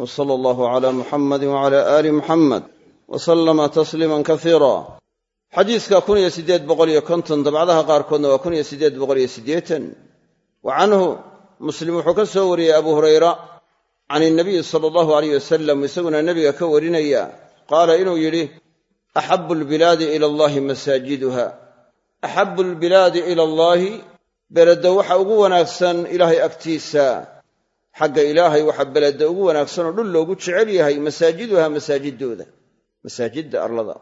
w sala allahu calaa muxamadi wacala aali muxamed wa sallama tasliiman kasiira xadiiska kun iyo siddeed boqol iyo konton dabcdaha qaarkoodna waa kun iyo siddeed boqol iyo siddeetan wa canhu muslim wuxuu ka soo wariyey abu hurayra can inabiyi sala allahu alayh wasalam isaguna nebiga ka warinaya qaala inuu yidhi axabu albilaadi ila allahi masaajiduha axabu albilaadi ila allaahi beledda waxa ugu wanaagsan ilaahay agtiisa xagga ilaahay waxa beledda ugu wanaagsanoo dhul loogu jecel yahay masaajiduha masaajidooda masaajidda arlada.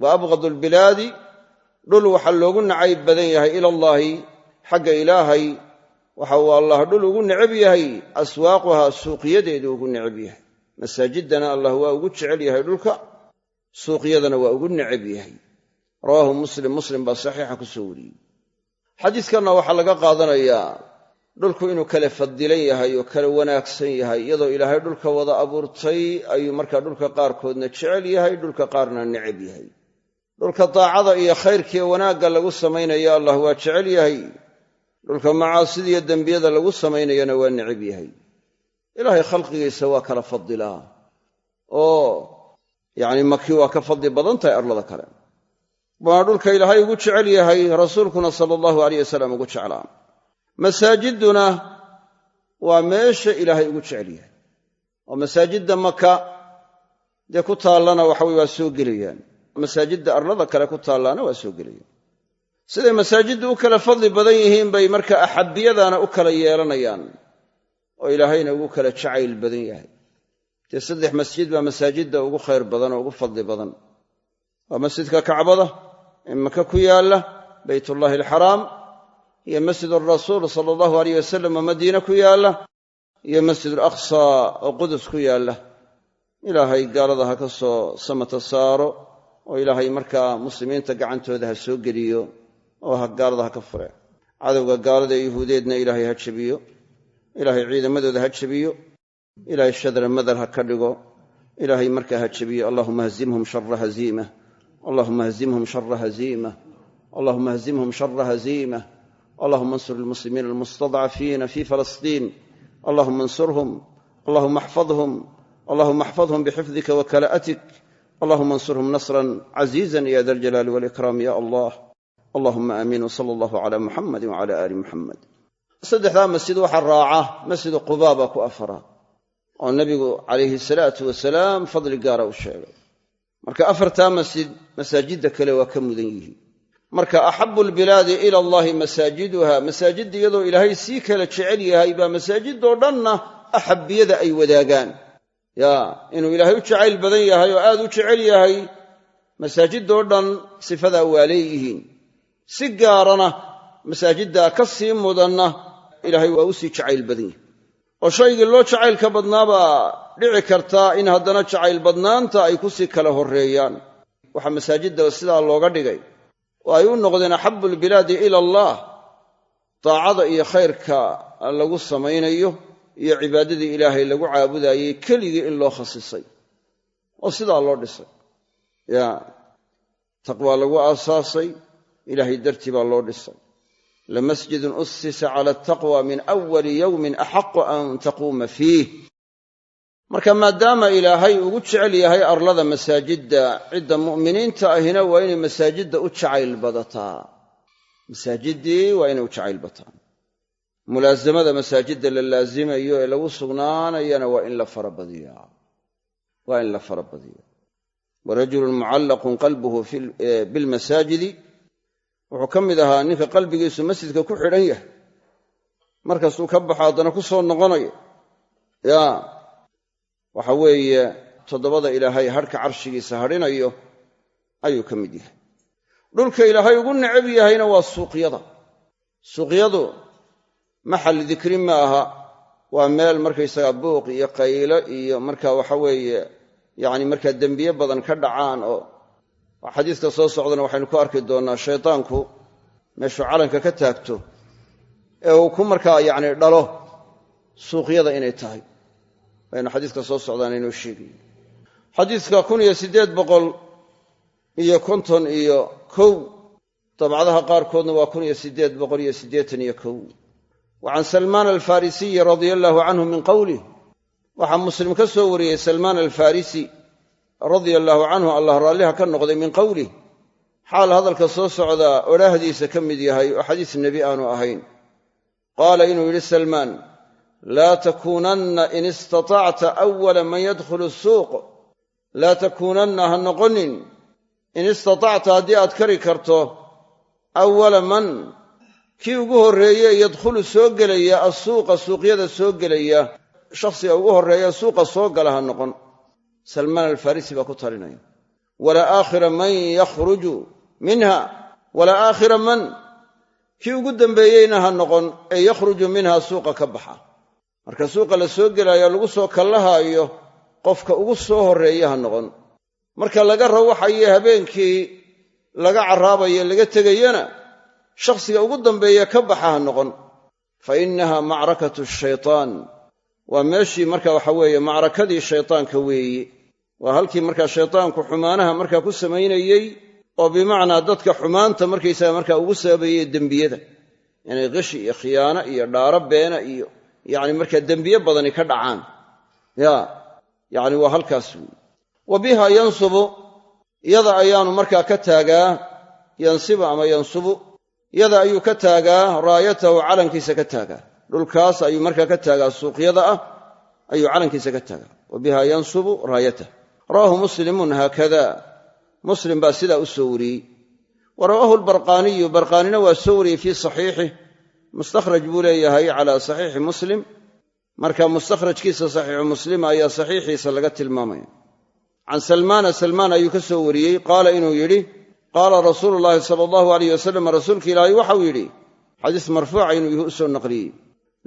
Wa abqadu albilaadi dhul waxa loogu nacayb badan yahay ila allaahi xagga ilaahay waxa uu allah dhul ugu necab yahay aswaaquhaa suuqyadeedu ugu necab yahay. Masaajiddana allah waa ugu jecel yahay dhulka suuqyadana waa ugu necab yahay. Rawaahu muslim muslim baa saxiixa ku soo wariyey. Xadiiskanna waxaa laga qaadanayaa dhulku inuu kala fadilan yahay oo kala wanaagsan yahay iyadoo ilaahay dhulka wada abuurtay ayuu markaa dhulka qaarkoodna jecel yahay dhulka qaarna necab yahay. Dhulka daacada iyo khayrkiiyo wanaagga lagu samaynayo allah waa jecel yahay. Dhulka macaasida iyo dembiyada lagu samaynayana waa necab yahay. Ilaahay khalqigiisa waa kala fadilaa oo yacni maki waa ka fadli badan tahay arlada kale. Waana dhulka ilaahay ugu jecel yahay rasuulkuna sala allahu alayh wasalam ugu jeclaa masaajidduna waa meesha ilaahay ugu jecel yahay. Oo masaajidda maka dee ku taallana waxaweye waa soo gelayaan. Masaajidda arlada kale ku taallaana waa soo gelayaan. Siday masaajiddu u kala fadli badan yihiin bay marka axabiyadana u kala yeelanayaan oo ilaahayna ugu kala jacayl badan yahay. Dee saddex masjid baa masaajidda ugu khayr badan oo ugu fadli badan. Waa masjidka kacbada ee maka ku yaalla baytullaahi alxaraam iyo masjid alrasuul sala allahu aleyh wasalam oo madiine ku yaalla iyo masjid alaqsa oo qudus ku yaalla. Ilaahay gaalada ha ka soo samata saaro oo ilaahay markaa muslimiinta gacantooda ha soo geliyo oo ha gaalada ha ka fure. Cadowga gaalada ee yuhuudeedna ilaahay ha jebiyo. Ilaahay ciidamadooda ha jebiyo. Ilaahay shadra madar ha ka dhigo. Ilaahay markaa ha jebiyo allahuma hazimhum shara haziima allahuma hazimhum shara haziima allahuma hazimhum shara haziima allahuma ansur almuslimiina almustadcafiina fi falastiin allahuma ansurhum. Allahuma axfadhum allahuma axfadhum bixifdika wakala'atik allahuma ansurhum nasran caziizan ya da aljalaali walikraam ya allah. Allahuma aamiin wsala allahu cala muxamadi wcala aali muxamed saddexdaa masjid waxaa raaca masjidu qubaa baa ku afara oo nebigu calayhi salaatu wasalaam fadli gaara u sheegay. Marka afartaa masjid masaajidda kale waa ka mudan yihiin marka axabu albilaadi ila allahi masaajiduha. Masaajidda iyadoo ilaahay sii kala jecel yahay baa masaajidoo dhanna axabiyada ay wadaagaan. Ya inuu ilaahay u jacayl badan yahay oo aad u jecel yahay masaajidoo dhan sifadaa waa leeyihiin. Si gaarana masaajiddaa ka sii mudanna ilaahay waa u sii jacayl badan yahay. Oo shaygii loo jacaylka badnaabaa dhici kartaa in haddana jacayl badnaanta ay ku sii kala horreeyaan. Waxaa masaajidda sidaa looga dhigay oo ay u noqdeen axabu albilaadi ila allah. Daacada iyo khayrka lagu samaynayo iyo cibaadadii ilaahay lagu caabudaayey keligii in loo khasisay. Oo sidaa loo dhisay. Ya taqwaa lagu aasaasay ilaahay dartii baa loo dhisay. Lamasjidun usisa cala ataqwa min awali yowmin axaqu an taquuma fiih marka maadaama ilaahay ugu jecel yahay arlada masaajidda cidda mu'miniinta ahina waa inay masaajidda u jacayl badataa. Masaajiddii waa inay u jacayl bataan. Mulaasamada masaajidda la laasimayo ee lagu sugnaanayana waa in la farabadiyaa waa in la farabadiya warajulun mucallaqun qalbuhu bilmasaajidi wuxuu ka mid ahaa ninka qalbigiisu masjidka ku xidhan yahay. Markastuu ka baxo haddana ku soo noqonayo. Ya waxa weeye toddobada ilaahay hadhka carshigiisa hadhinayo ayuu ka mid yahay. Dhulka ilaahay ugu necab yahayna waa suuqyada. Suuqyadu maxal dikri ma aha waa meel markaysaga buuq iyo qaylo iyo marka waxa weeye yacni markaa dembiye badan ka dhacaan oo xadiiska soo socdana waxaynu ku arki doonnaa shaydaanku meeshuu calanka ka taagto ee uu ku markaa yacni dhalo suuqyada inay tahay waynu xadiiska soo socdaan inoo sheegayo xadiiska kun iyo siddeed boqol iyo konton iyo kow dabcadaha qaarkoodna waa kun iyo siddeed boqol iyo siddeetan iyo kow. Wa can salmaan alfarisiyi radia allaahu canhu min qowlih waxaa muslim ka soo wariyey salmaan alfarisi radia allaahu canhu allah raalliha ka noqday min qowlih xaal hadalka soo socdaa odhaahdiisa ka mid yahay oo xadiis nebi aanu ahayn. Qaala inuu yidhi salmaan laa takuunanna in istatacta awala man yadkhulu suuq laa takuunanna ha noqonin in istatacta haddii aad kari karto awala man kii ugu horreeye yadkhulu soo gelaya assuuqa suuqyada soo gelaya shakhsiga ugu horreeya suuqa soo gala ha noqon salmaan alfarisi baa ku talinaya walaa aakhira man yakhruju minha walaa aakhira man kii ugu dambeeyeyna ha noqon ee yakhruju minha suuqa ka baxa marka suuqa la soo gelaayo lagu soo kallahaayo qofka ugu soo horreeya ha noqon. Marka laga rawaxayo habeenkii laga carraabayo laga tegayana shakhsiga ugu dambeeya ka baxa ha noqon. Fa innaha macrakatu shaytaan. Waa meeshii marka waxa weeye macrakadii shaytaanka weeye waa halkii markaa shaytaanku xumaanaha markaa ku samaynayey oo bimacnaa dadka xumaanta markaysaga markaa ugu sababayey dembiyada. Inay qishi iyo khiyaano iyo dhaaro beena iyo yacni markaa dembiye badani ka dhacaan. Ya yacni waa halkaas weeye wa biha yansubu yada ayaanu markaa ka taagaa yansibu ama yansubu yada ayuu ka taagaa raayatahu calankiisa ka taagaa. Dhulkaas ayuu markaa ka taagaa suuqyada ah ayuu calankiisa ka taagaa. Wa biha yansubu raayatah rawaahu muslimun haakada. Muslim baa sidaa u soo wariyey. Wa rawaahu albarqaaniyu barqaanina waa soo wariyey fii saxiixih mustakhraj buu leeyahay calaa saxiixi muslim. Marka mustakhrajkiisa saxiixu muslim ayaa saxiixiisa laga tilmaamaya. Can salmaana salmaan ayuu ka soo wariyey qaala inuu yidhi qaala rasuulu llaahi sala allahu alayh wasalam rasuulka ilaahay waxau yidhi xadiis marfuuca inuu u soo naqliyey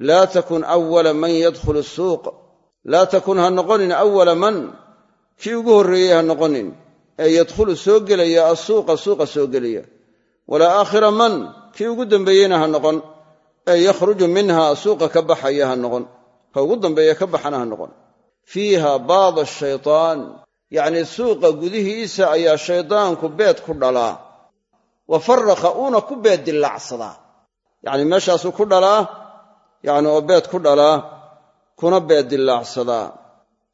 laa takun awala man yadkhulu suuq laa takun ha noqonin awala man. Kii ugu horreeyey ha noqonin. Ee yadkhulu soo gelaya asuuqa suuqa soo gelaya. Walaa aakhira man. Kii ugu dambeeyeyna ha noqon ee yakhruju minha suuqa ka baxaya ha noqon. Ka ugu dambeeya ka baxana ha noqon. Fiiha baada shaytaan yacnii suuqa gudihiisa ayaa shaydaanku beed ku dhalaa. Wa farraqa uuna ku beed dillaacsadaa. Yacni meeshaasuu ku dhalaa yacni oo beed ku dhalaa kuna beed dillaacsadaa.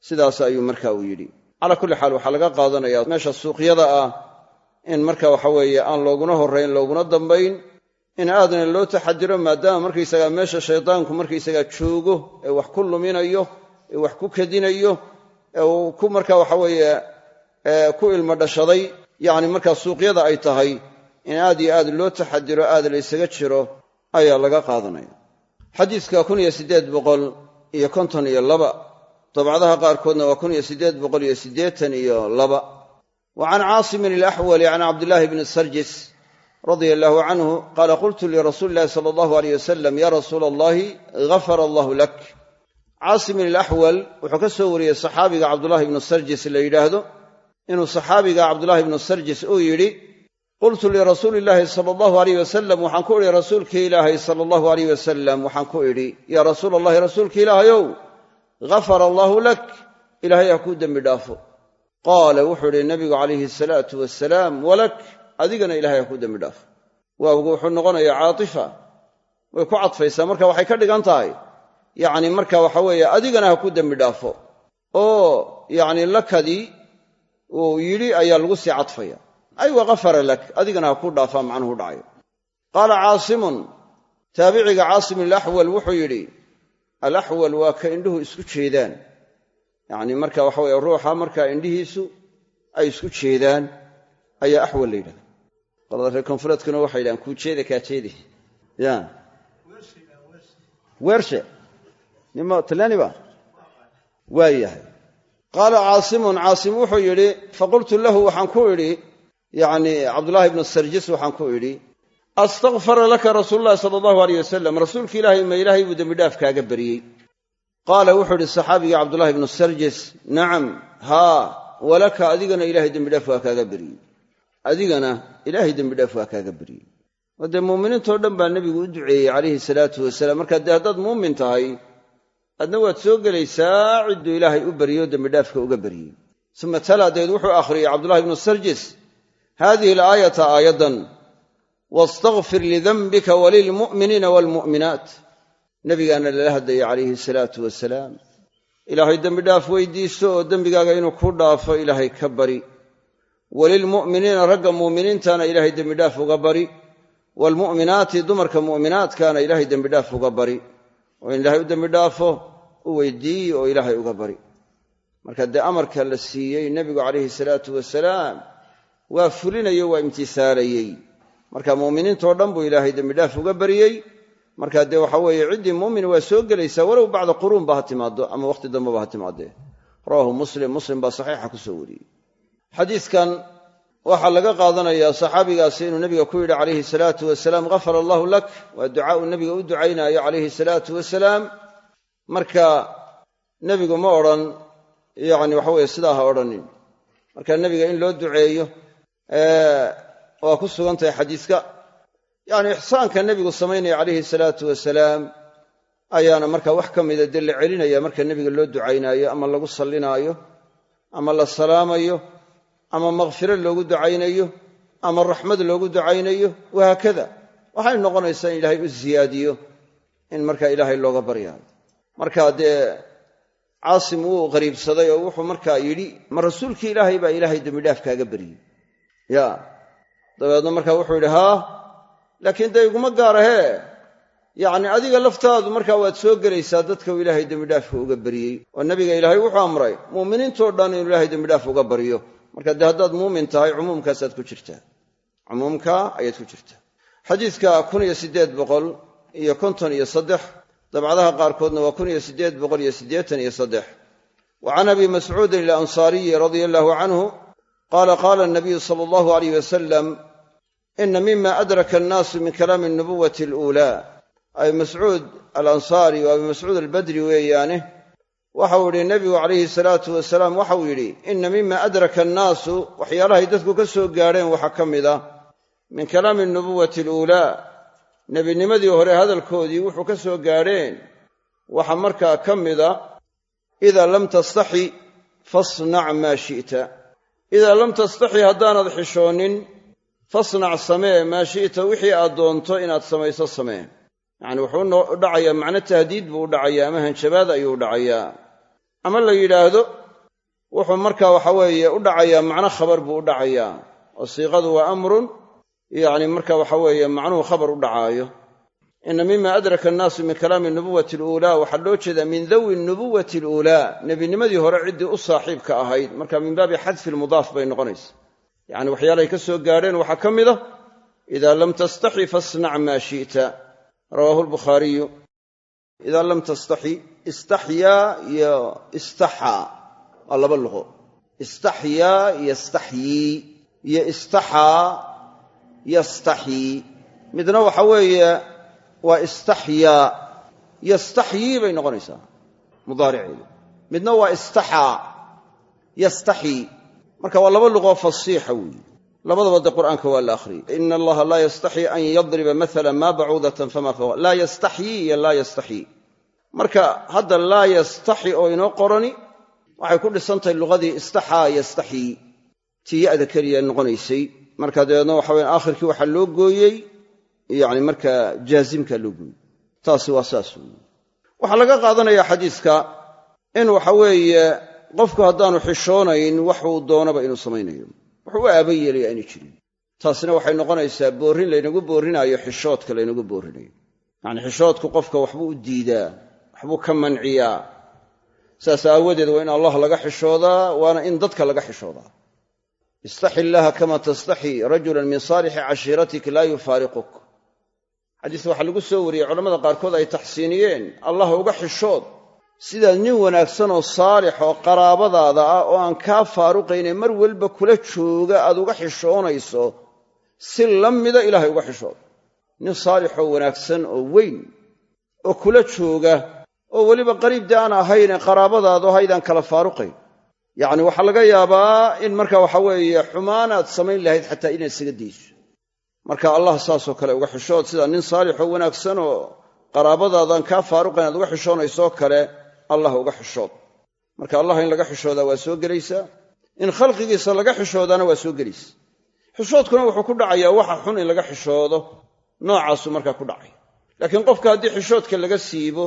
Sidaas ayuu marka uu yidhi. Calaa kulli xaal waxaa laga qaadanayaa meesha suuqyada ah in marka waxa weeye aan looguna horrayn looguna dambayn in aadna loo taxadiro maadaama markaysagaa meesha shaydaanku markaysagaa joogo ee wax ku luminayo ee wax ku kadinayo ku marka waxa weeye ku ilmo dhashaday yacni markaa suuqyada ay tahay in aad iyo aad loo taxadiro aad la ysaga jiro ayaa laga qaadanaya. Xadiiska kun iyo siddeed boqol iyo konton iyo laba dabcadaha qaarkoodna waa kun iyo siddeed boqol iyo siddeetan iyo laba. Wa can caasimin alaxwali can cabdillaahi bni sarjis radia allahu canhu qaala qultu lirasuuli illahi sala allahu aleyh wasalam ya rasuula allahi gafara allahu lak caasimin alaxwal wuxuu ka soo wariyey saxaabiga cabdullahi ibnu sarjis la yidhaahdo. Inuu saxaabiga cabdullahi ibnu sarjis uu yidhi qultu lirasuuli illaahi sala allahu aleyh wasalam waxaan ku idhi rasuulkii ilaahay sala allahu aleyh wasalam waxaan ku idhi yaa rasuula allahi rasuulki ilaahayow gafara allaahu lak. Ilaahay ha kuu dembi dhaafo. Qaala wuxuu idhi nabigu calayhi asalaatu wasalaam adigana ilahay ha kuu dembi dhaafo waawgu wuxuu noqonayaa caatifa. Way ku cadfaysaa. Marka waxay ka dhigan tahay yacni marka waxa weeye adigana ha ku dembi dhaafo oo yacni lakadii uu yidhi ayaa lagu sii cadfaya. Ay wakafara lak. Adigana ha kuu dhaafaa macnuhu dhacayo qaala caasimun taabiciga caasim alaxwal wuxuu yidhi alaxwal waa ka indhuhu isku jeedaan. Yacni marka waxa weye ruuxa markaa indhihiisu ay isku jeedaan ayaa axwal la yidhahda qolada reer koonfureedkuna waxay yidhahaan kuu jeeda kaa jeedi. Ya. Weershe nima talyaani ba waa yahay. Qaala caasimun caasim wuxuu yidhi faqultu lahu waxaan ku idhi yacni cabdullaahi ibnu sarjis waxaan ku idhi astakfara laka rasuulu llahi sala allahu aleyh wasalam ma ilaahay buu dembidhaaf kaaga bariyey. Qaala wuxuu idhi saxaabigii cabdullahi ibnu sarjis nacam haa walaka adigana ilaahay dembidhaaf waa kaaga beriyey adigana ilaahay dembidhaaf waa kaaga beriyey oo dee muuminiintoo dhan baa nebigu u duceeyey calayhi salaatu wasalaam. Markaa dee haddaad muumin tahay adna waad soo gelaysaa cidduu ilaahay u beriyo dembidhaafka uga beriyey uma talaa dabeed wuxuu akhriyey cabdullahi ibnu sarjis haadihi alaayata aayaddan wastakfir lidanbika walilmu'miniina waalmu'minaat nebigaana lala hadlayay calayhi salaatu wasalaam. Ilaahay dembidhaaf weydiisto oo dembigaaga inuu ku dhaafo ilaahay ka bari walilmu'miniina ragga mu'miniintana ilaahay dembidhaaf uga bari. Waalmu'minaati dumarka mu'minaadkaana ilaahay dembidhaaf uga bari. Oo in ilaahay u dembidhaafo u weydiiyi oo ilaahay uga bari. Marka dee amarka la siiyey nebigu calayhi salaatu wasalaam waa fulinayo waa imtisaalayey. Marka mu'miniintoo dhan buu ilaahay dembidhaaf uga bariyey. Marka dee waxa weeye ciddii mu'min waa soo gelaysaa walow bacda quruun ba ha timaado ama wakhti dambeba ha timaadee rawaahu muslim muslim baa saxiixa ku soo wariyey xadiidkan waxaa laga qaadanayaa saxaabigaasi inuu nebiga ku yidhi calayhi salaatu wasalaam ghafara allahu lak waa ducaa uu nebiga u ducaynaayo calayhi salaatu wasalaam. Marka nebigu ma odhan yacni waxa weye sidaa ha odhanin. Marka nebiga in loo duceeyo waa ku sugan tahay xadiiska. Yacni ixsaanka nebigu samaynaya calayhi salaatu wasalaam ayaana marka wax ka mida dee la celinaya marka nebiga loo ducaynaayo ama lagu sallinaayo ama la salaamayo ama makfiro loogu ducaynayo ama raxmad loogu ducaynayo wahaakada waxay noqonaysaa in ilaahay u ziyaadiyo in marka ilaahay looga baryaayo marka dee caasim wuu qariibsaday oo wuxuu markaa yidhi ma rasuulkii ilaahay baa ilaahay dembidhaaf kaaga baryey ya. Dabeedna marka wuxuu yidhi haa laakiin dee iguma gaarahee yacni adiga laftaadu markaa waad soo gelaysaa dadka uu ilaahay dembidhaafka uga baryey oo nebiga ilaahay wuxuu amray mu'miniintoo dhan inuu ilaahay dembidhaaf uga baryo marka dee haddaad muumin tahay cumuumkaasaad ku jirtaa. Cumuumka ayaad ku jirtaa. Xadiidka kun iyo siddeed boqol iyo konton iyo saddex dabcadaha qaarkoodna waa kun iyo siddeed boqol iyo siddeetan iyo saddex. Wa can abi mascuudin alansaariyi radia allahu canhu qaala qaala anabiyu sala allahu alayh wasalam ina mima adraka annaasu min kalaami alnubuwati aluulaa. Abi mascuud alansaari waa abi mascuud albadri weeyaane waxau yidhi nebigu calayhi salaatu wasalaam waxau yidhi ina mima adraka annaasu waxyaalahay dadku ka soo gaadheen waxaa ka mid ah. Min kalaami alnubuwati aluulaa nebinimadii hore hadalkoodii wuxuu ka soo gaadheen. Waxaa markaa ka mida idaa lam tastaxi fasnac maa shi'ta. Idaa lam tastaxi haddaanad xishoonin fasnac samee maa shi'ta wixii aad doonto inaad samayso samee. Yacni wuxuu u dhacayaa macno tahdiid buu u dhacayaa ama hanjabaad ayuu u dhacayaa ama la yidhaahdo wuxuu markaa waxa weeye u dhacayaa macno khabar buu u dhacayaa. Oo siiqadu waa amrun yacni marka waxa weeye macnuhu khabar u dhacaayo. Ina mima adraka annaasu min kalaami nubuwati aluulaa waxaa loo jeedaa min dawi nubuwati aluulaa. Nebinimadii hore ciddii u saaxiibka ahayd marka min baabi xadfi lmudaaf bay noqonaysa. Yacni waxyaalahay ka soo gaadheen waxaa ka mid a idaa lam tastaxi fasnac maa shi'ta. Rawaahu lbukhaariyu idaa lam tastaxi istaxyaa iyo istaxaa waa laba luqo istaxyaa yastaxyii iyo istaxaa yastaxyii midna waxa weeye waa istaxyaa yastaxyii bay noqonaysaa mudaariceedu midna waa istaxaa yastaxyii marka waa laba luqoo fasiixa weeye labadaba de qur'aanka waa la akhriyey ina allaha laa yastaxyi an yadriba maala ma bacuudatan fama fawqa laa yastaxyii iyo laa yastaxyii marka hadda laa yastaxi oo inoo qorani waxay ku dhisantahay luqadii istaxaa yastaxyii tii ya'da keliya noqonaysay. Marka dabeedna waxa weye aakhirkii waxaa loo gooyey yani markaa jaazimkaa loo gooyey. Taasi waa saas weeye. Waxaa laga qaadanaya xadiiska in waxa weeye qofku haddaanu xishoonayn waxuu doonaba inuu samaynayo wuxuu u aaban yeelaya aynay jirin. Taasina waxay noqonaysaa boorrin laynagu boorrinaayo xishoodka laynagu boorrinayo yacni xishoodku qofka waxbuu u diidaa waxbuu ka manciyaa. Saas aawadeed waa in allah laga xishoodaa waana in dadka laga xishoodaa. Istaxi illaaha kama tastaxi rajulan min saalixi cashiiratik laa yufaariquk. Xadiis waxaa lagu soo wariyey culamada qaarkood ay taxsiiniyeen allah uga xishood sidaad nin wanaagsan oo saalix oo qaraabadaada ah oo aan kaa faaruqayne mar walba kula jooga aad uga xishoonayso si la mida ilaahay uga xishood nin saalixoo wanaagsan oo weyn oo kula jooga oo weliba qariibdii aan ahayne qaraabadaado haydaan kala faaruqayn. Yacni waxaa laga yaabaa in marka waxa weeye xumaanaad samayn lahayd xataa inaad isaga dayso. Marka allah saasoo kale uga xishood sidaa nin saalixoo wanaagsan oo qaraabadaadaan kaa faaruqayn aad uga xishoonaysoo kale allah uga xishood marka allah in laga xishoodaa waa soo gelaysaa in khalqigiisa laga xishoodaana waa soo gelaysa. Xishoodkuna wuxuu ku dhacayaa waxa xun in laga xishoodo noocaasuu markaa ku dhacaya laakiin qofka haddii xishoodka laga siibo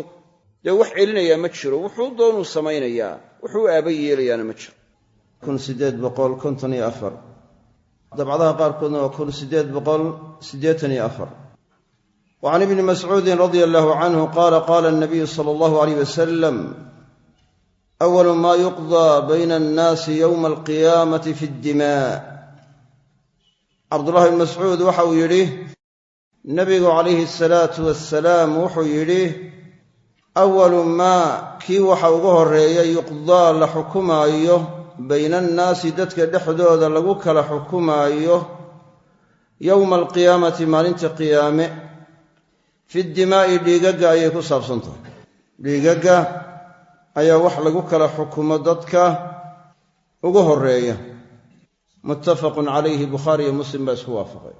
dee wax celinayaa ma jiro wuxuu doonuu samaynayaa wuxuu aaba yeelayaana ma jiro. Dabcadaha qaarkoodna waa can ibni mascuudin radia allahu canhu qaala qaala anabiyu sala allahu aleyh wasalam awalu maa yuqdaa bayna annaasi yowma alqiyaamati fi ddima cabdullahi bn mascuud waxa uu yidhi nebigu calayhi asalaatu wassalaam wuxuu yidhi awalu maa kii waxa ugu horreeya yuqdaa la xukumaayo bayna annaasi dadka dhexdooda lagu kala xukumaayo yowma alqiyaamati maalinta qiyaame fi dimaa'i dhiigagga ayay ku saabsan tahay dhiigagga ayaa wax lagu kala xukumo dadka ugu horreeya. Muttafaqun calayhi bukhaari iyo muslim baa isku waafaqay.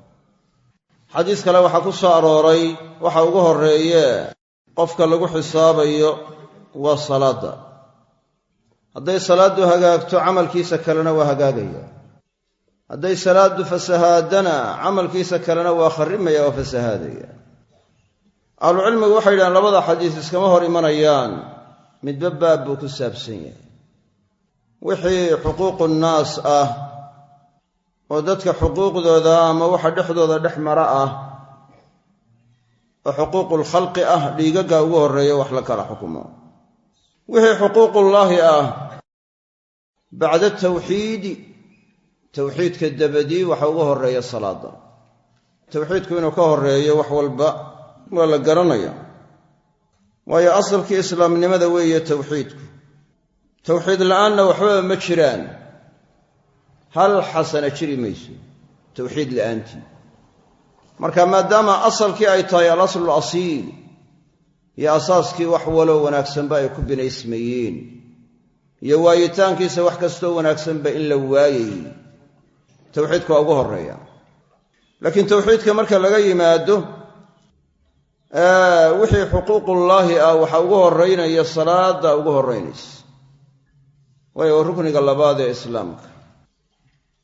Xadiis kale waxaa ku soo arooray waxa ugu horreeye qofka lagu xisaabayo waa salaadda. Hadday salaaddu hagaagto camalkiisa kalena waa hagaagaya. Hadday salaaddu fasahaadana camalkiisa kalena waa kharrimaya waa fasahaadaya ahlucilmigu waxay yidhahaan labada xadiis iskama hor imanayaan. midba baab buu ku saabsan yahay. wixii xuquuqu nnaas ah oo dadka xuquuqdooda ama waxa dhexdooda dhex mara ah oo xuquuqulkhalqi ah dhiigagga ugu horreeya wax la kala xukumo. wixii xuquuqullaahi ah bacda tawxiidi tawxiidka dabadii waxa ugu horreeya salaada. tawxiidku inuu ka horreeyo wax walba waa la garanaya. Waayo asalkii islaamnimada weeye tawxiidku. Tawxiid la'aanna waxbaba ma jiraan. Hal xasana jiri mayso tawxiid la'aantii. Marka maadaama asalkii ay tahay alaslu alasiil iyo asaaskii wax waloo wanaagsanba ay ku binaysmayeen iyo waayitaankiisa wax kastoo wanaagsanba in la waayay tawxiidka waa ugu horreeya. Laakiin tawxiidka marka laga yimaado wixii xuquuqullaahi ah waxa ugu horraynaya salaada ugu horraynaysa waayo waa rukniga labaad ee islaamka.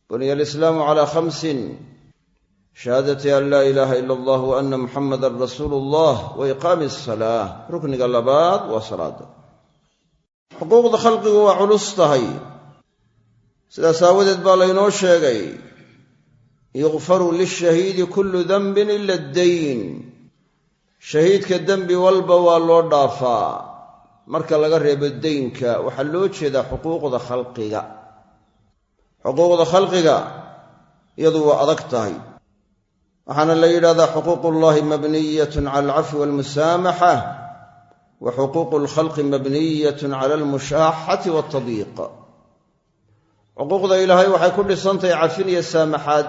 Buniya alislaamu calaa khamsin. Shahaadati an laa ilaaha ila allah wa ana muxamadan rasuulu allah wa iqaami asalaa rukniga labaad waa salaada xuquuqda khalqigu waa culus tahay. Sidaas aawadeed baa laynoo sheegay yukfaru lishahiidi kullu denbin ila addayn shahiidka dembi walba waa loo dhaafaa. Marka laga reebo daynka waxaa loo jeedaa xuquuqda khalqiga. Xuquuqda khalqiga iyadu waa adag tahay. Waxaana la yidhahdaa xuquuq ullahi mabniyatun cala alcafwi walmusaamaxa wa xuquuqu alkhalqi mabniyatun cala almushaaxati waltadyiiq xuquuqda ilaahay waxay ku dhisantahay cafin iyo saamaxaad.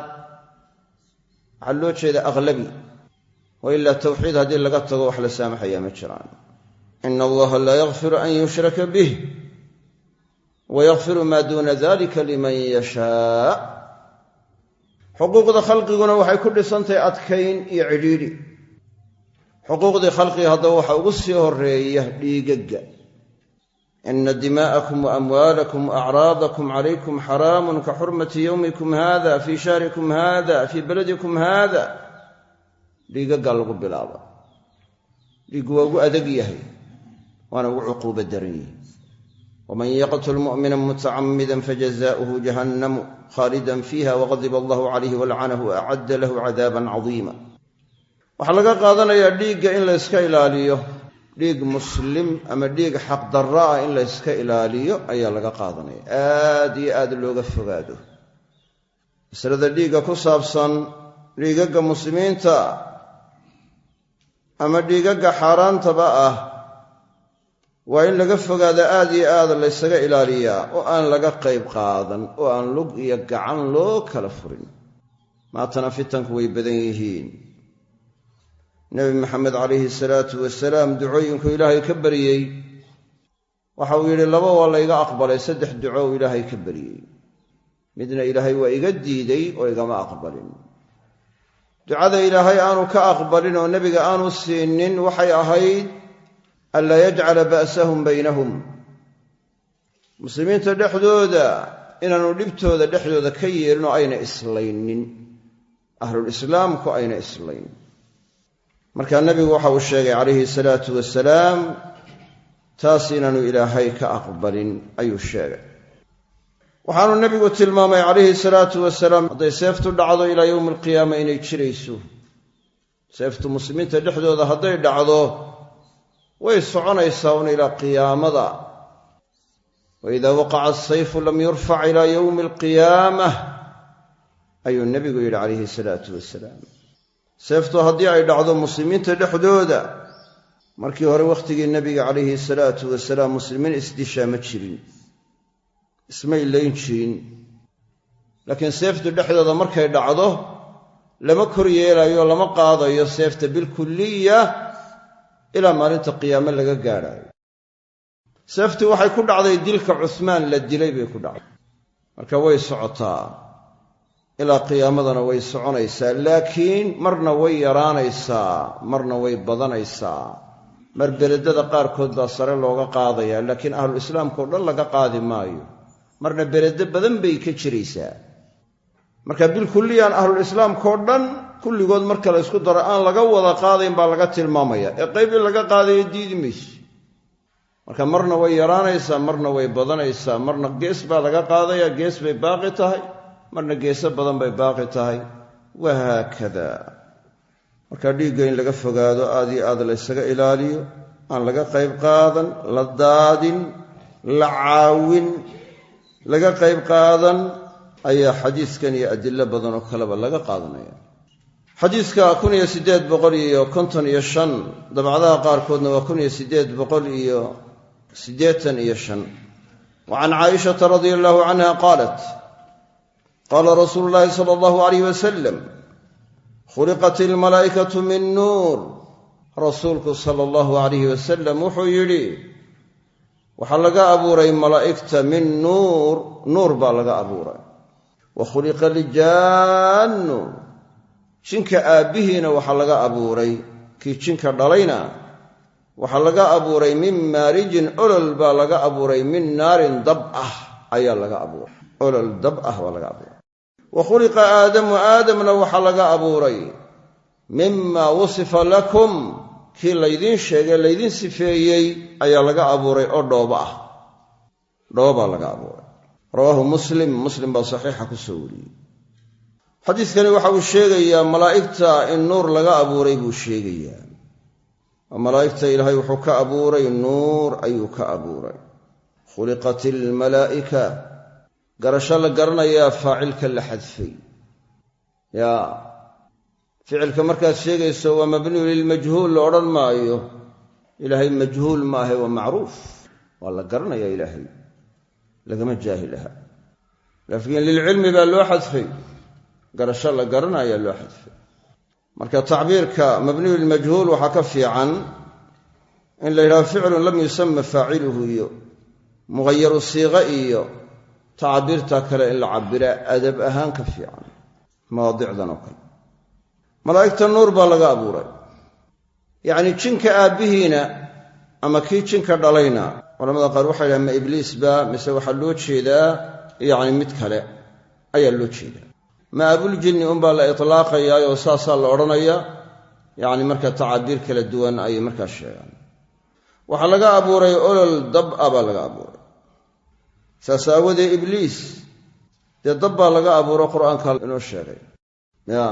Waxaa loo jeeda aghlabi wa ilaa tawxiid haddii laga tago wax la saamaxayaa ma jiraan. Ina allaha laa yakfiru an yushraka bih. Wa yakfiru maa duuna dalika liman yashaa. Xuquuqda khalqiguna waxay ku dhisantahay adkayn iyo cidhiidhi. Xuquuqdii khalqiga haddaba waxa ugu sii horreeya dhiigagga ina dimaa'akum wa amwaalakum wa acraadakum calaykum xaraamun ka xurmati yowmikum hada fii shahrikum hada fii baladikum hada dhiigaggaa lagu bilaaba dhiiggu waa ugu adag yahay waana ugu cuquuba daran yihi waman yaqtul mu'mina mutacammidan fajazaؤuhu jahannamu khaalidan fiiha waqadiba allahu calayhi walcanahu wa acadda lahu cadaaban cadiima waxaa laga qaadanayaa dhiigga in layska ilaaliyo. Dhiig muslim ama dhiig xaqdarra ah in layska ilaaliyo ayaa laga qaadanaya. Aad iyo aad looga fogaado. Masalada dhiigga ku saabsan dhiigagga muslimiinta ama dhiigagga xaaraantaba ah. Waa in laga fogaada aad iyo aad laysaga ilaaliyaa oo aan laga qayb qaadan oo aan lug iyo gacan loo kala furin. Maatana fitanku way badan yihiin. Nebi maxamed calayhi salaatu wasalaam ducooyinku ilaahay ka baryey waxa uu yidhi laba waa layga aqbalay saddex duco uu ilaahay ka baryey midna ilaahay waa iga diiday oo igama aqbalin ducada ilaahay aanu ka aqbalin oo nebiga aanu siinin waxay ahayd anlaa yajcala ba'sahum baynahum. Muslimiinta dhexdooda inaanu dhibtooda dhexdooda ka yeelin oo ayna islaynin. Ahlulislaamku ayna islayn. Markaa nebigu waxa uu sheegay calayhi salaatu wasalaam taas inaanu ilaahay ka aqbalin ayuu sheegay waxaanu nebigu tilmaamay calayhi salaatu wasalaam hadday seeftu dhacdo ilaa yowmi alqiyaama inay jirayso. Seeftu muslimiinta dhexdooda hadday dhacdo way soconaysaa un ilaa qiyaamada. Wa idaa waqaca asayfu lam yurfac ilaa yowmi alqiyaamah ayuu nebigu yidhi calayhi salaatu wasalaam. Seeftu haddii ay dhacdo muslimiinta dhexdooda markii hore wakhtigii nebiga calayhi salaatu wasalaam muslimiin isdishaa ma jirin ismay layn jirin. Laakiin seeftu dhexdooda markay dhacdo lama kor yeelayo lama qaadayo seefta bilkulliya ilaa maalinta qiyaame laga gaadhaayo. Seeftii waxay ku dhacday dilka cuhmaan la dilay bay ku dhacday. Marka way socotaa ilaa qiyaamadana way soconaysaa. Laakiin marna way yaraanaysaa marna way badanaysaa. Mar beledada qaarkood baa sare looga qaadayaa laakiin ahlulislaamka o dhan laga qaadi maayo marna beleddo badan bay ka jiraysaa. Marka bilkulliyaan ahlulislaamkaoo dhan kulligood marka la ysku daro aan laga wada qaadayn baa laga tilmaamaya. Ee qayb in laga qaadayo diidi mayso marka marna way yaraanaysaa marna way badanaysaa marna gees baa laga qaadaya gees bay baaqi tahay marna geeso badan bay baaqi tahay. Wahaakada. Marka dhiigga in laga fogaado aad iyo aad la ysaga ilaaliyo aan laga qayb qaadan la daadin la caawin laga qayb qaadan ayaa xadiiskan iyo adilo badan oo kaleba laga qaadanaya. Xadiiska kun iyo siddeed boqol iyo konton iyo shan dabcadaha qaarkoodna waa kun iyo siddeed boqol iyo siddeetan iyo shan. Wa can caaishata radia allahu canha qaalat qaala rasuulu llaahi sala allahu alayh wasalam khuliqat ilmalaa'ikatu min nuur. Rasuulku sala allahu alayh wasalam wuxuu yidhi waxaa laga abuuray malaa'igta min nuur nuur baa laga abuuray. Wa khuliqa lijaannu jinka aabbihiina waxaa laga abuuray kii jinka dhalayna waxaa laga abuuray min maarijin olol baa laga abuuray min naarin dab ah ayaa laga abuuray. Olol dab ah baa laga abuuray. Wa khuliqa aadamu aadamna waxaa laga abuuray mima wusifa lakum kii laydiin sheegay laydiin sifeeyey ayaa laga abuuray oo dhoobo ah. Dhoobaa laga abuuray. Rawaahu muslim. Muslim baa saxiixa ku soo wariyey. Xadiidkani waxa uu sheegayaa malaa'igta in nuur laga abuuray buu sheegayaa. Oo malaa'igta ilaahay wuxuu ka abuuray nuur ayuu ka abuuray. Khuliqat ilmalaa'ika garasho la garanayaa faacilka la xadfay. Yaa ficilka markaad sheegayso waa mabniyu lilmajhuul la odhan maayo. Ilaahay majhuul maahe waa macruuf. Waa la garanayaa ilaahay. Lagama jaahil aha. Laakiin lilcilmi baa loo xadfay. Garasho la garanayaa loo xadfay. Marka tacbiirka mabniyu lilmajhuul waxaa ka fiican in la yidhaho ficlun lam yusama faaciluhu iyo muhayaru siiqa iyo tacbiirta kale in la cabbiraa adab ahaan ka fiican. Mawaadicdan oo kale malaa'igta nuur baa laga abuuray. Yacnii jinka aabbihiina ama kii jinka dhalayna culamada qaar waxay dhahen ma ibliis baa mise waxaa loo jeedaa? Yacni mid kale ayaa loo jeedaa. Ma abuljinni unbaa la itlaaqayaa oo saasaa la odhanayaa yacni marka tacaabiir kala duwan ayay markaa sheegaan. Waxaa laga abuuray olol dab a baa laga abuuray. Saas aawadee ibliis dee dab baa laga abuuro qur'aanka inoo sheegay. Ya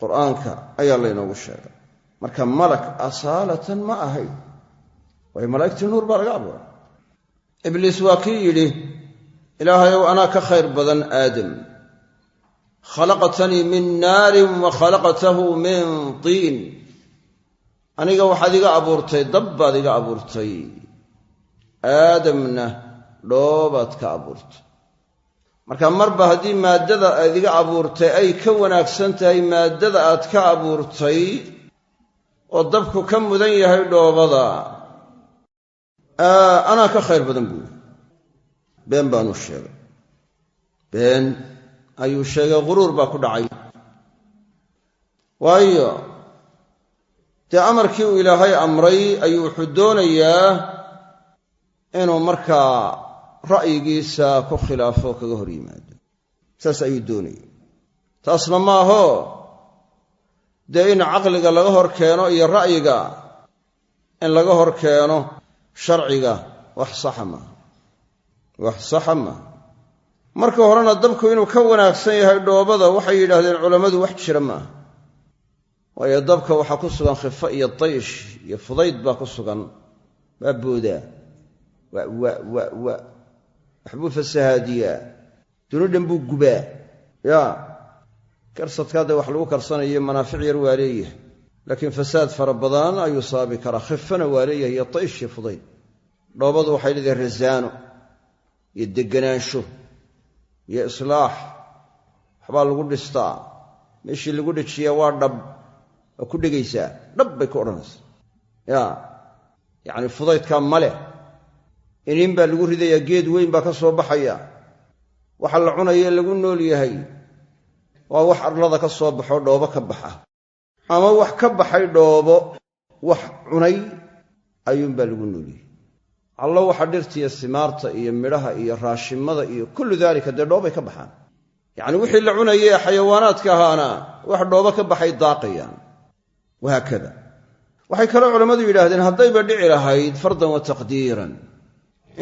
qur'aanka ayaa laynoogu sheegay. Marka malak asaalatan ma ahayn waayo malaa'igtii nuur baa laga abuuray. Ibliis waa kii yidhi ilaahayow anaa ka khayr badan aadam. Khalaqtanii min naarin wa khalaqtahu min tiin. Aniga waxaad iga abuurtay dab baad iga abuurtay. Aadamna dhoobaad ka abuurtay marka marba haddii maaddada aad iga abuurtay ay ka wanaagsan tahay maaddada aad ka abuurtay oo dabku ka mudan yahay dhoobada anaa ka khayr badan buuri been baanuu sheegay. Been ayuu sheegay quruur baa ku dhacay. Waayo dee amarkii uu ilaahay amray ayuu wuxuu doonayaa inuu markaa ra'yigiisa ku khilaafo kaga hor yimaado. Saas ayuu doonaya taasna maaho dee in caqliga laga hor keeno iyo ra'yiga in laga hor keeno sharciga wax saxa maaha wax saxa maaha marka horena dabku inuu ka wanaagsan yahay dhoobada waxay yidhaahdeen culammadu wax jira maaha waayo dabka waxaa ku sugan khifo iyo daysh iyo fudayd baa ku sugan. Waa boodaa. Wa wa wa wa waxbuu fasahaadiyaa dunudhan buu gubaa. Ya. Karsadkaa wax lagu karsanayo manaafic yar waa leeyahay. Laakiin fasaad fara badan ayuu sababi karaa. Khifana waa leeyahay iyo daysh iyo fudayd. Dhoobadu waxay leedahay rasaano iyo deganaansho iyo islaax. Waxbaa lagu dhistaa. Meeshii lagu dhejiyaa waa dhab. Waa ku dhegaysaa. Dhab bay ku odhanaysaa. Ya. Yacni fudaydkaa ma leh iniin baa lagu ridayaa geed weyn baa ka soo baxaya. Waxa la cunaye lagu nool yahay. Waa wax arlada ka soo baxo dhoobo ka baxa. Ama wax ka baxay dhoobo wax cunay ayuunbaa lagu nool yahay. Allo waxa dhirtiiyo simaarta iyo midhaha iyo raashimada iyo kullu daalika dee dhoobay ka baxaan. Yacni wixii la cunayee xayawaanaadka ahaana wax dhoobo ka baxay daaqayaan. Wahaakada. Waxay kaloo culammadu yidhaahdeen haddayba dhici lahayd fardan wa taqdiiran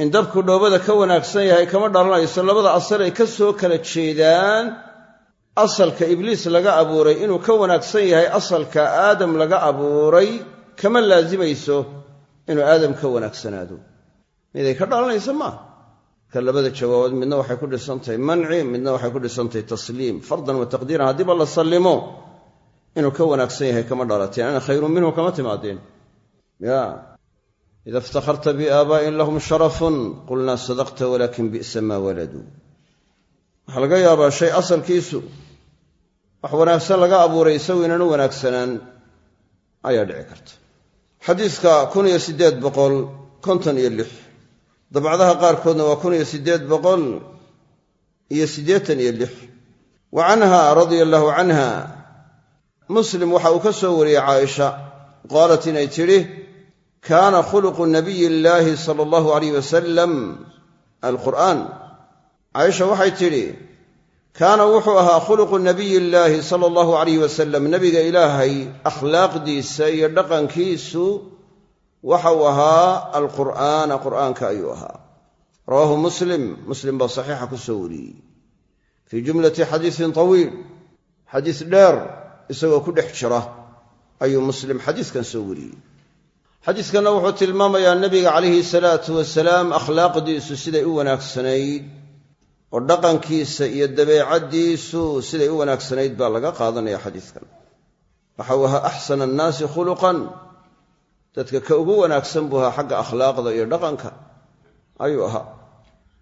in dabku dhoobada ka wanaagsan yahay kama dhalanayso labada asal ay ka soo kala jeedaan asalka ibliis laga abuuray inuu ka wanaagsan yahay asalka aadam laga abuuray kama laasimayso inuu aadam ka wanaagsanaado. Miday ka dhalanaysa maaha marka labada jawaabood midna waxay ku dhisantahay manci midna waxay ku dhisantahay tasliim. Fardan wa taqdiiran haddiiba la sallimo inuu ka wanaagsan yahay kama dhalateen ana khayrun minhu kama timaadeen ya ida iftakharta biaabaa'in lahum sharafun qulnaa sadaqta walaakin bi'sa maa waladuu waxaa laga yaabaa shay asalkiisu wax wanaagsan laga abuuray isagu inaan u wanaagsanaan ayaa dhici karta. xadiiska kun iyo siddeed boqol konton iyo lix dabcadaha qaarkoodna waa kun iyo siddeed boqol iyo siddeetan iyo lix. wa canha radia allaahu canha muslim waxa uu ka soo wariyey caaisha qaalat inay tidhi kaana khuluqu nabiyi illaahi sala allahu alayh wasalam alqur'aan caaisha waxay tidhi kaana wuxuu ahaa khuluqu nabiyi illaahi sala allahu alayh wasalam nebiga ilaahay akhlaaqdiisa iyo dhaqankiisu waxau ahaa alqur'aana qur'aanka ayuu ahaa rawaahu muslim muslim baa saxiixa ku soo wariyey fii jumlati xadiisin tawiil xadiis dheer isagoo ku dhex jira ayuu muslim xadiiskan soo wariyey xadiiskanna wuxuu tilmaamayaa nebiga calayhi salaatu wasalaam akhlaaqdiisu siday u wanaagsanayd oo dhaqankiisa iyo dabeecaddiisu siday u wanaagsanayd baa laga qaadanaya xadiiskan. Waxau ahaa axsana annaasi khuluqan. Dadka ka ugu wanaagsan buu ahaa xagga akhlaaqda iyo dhaqanka ayuu ahaa.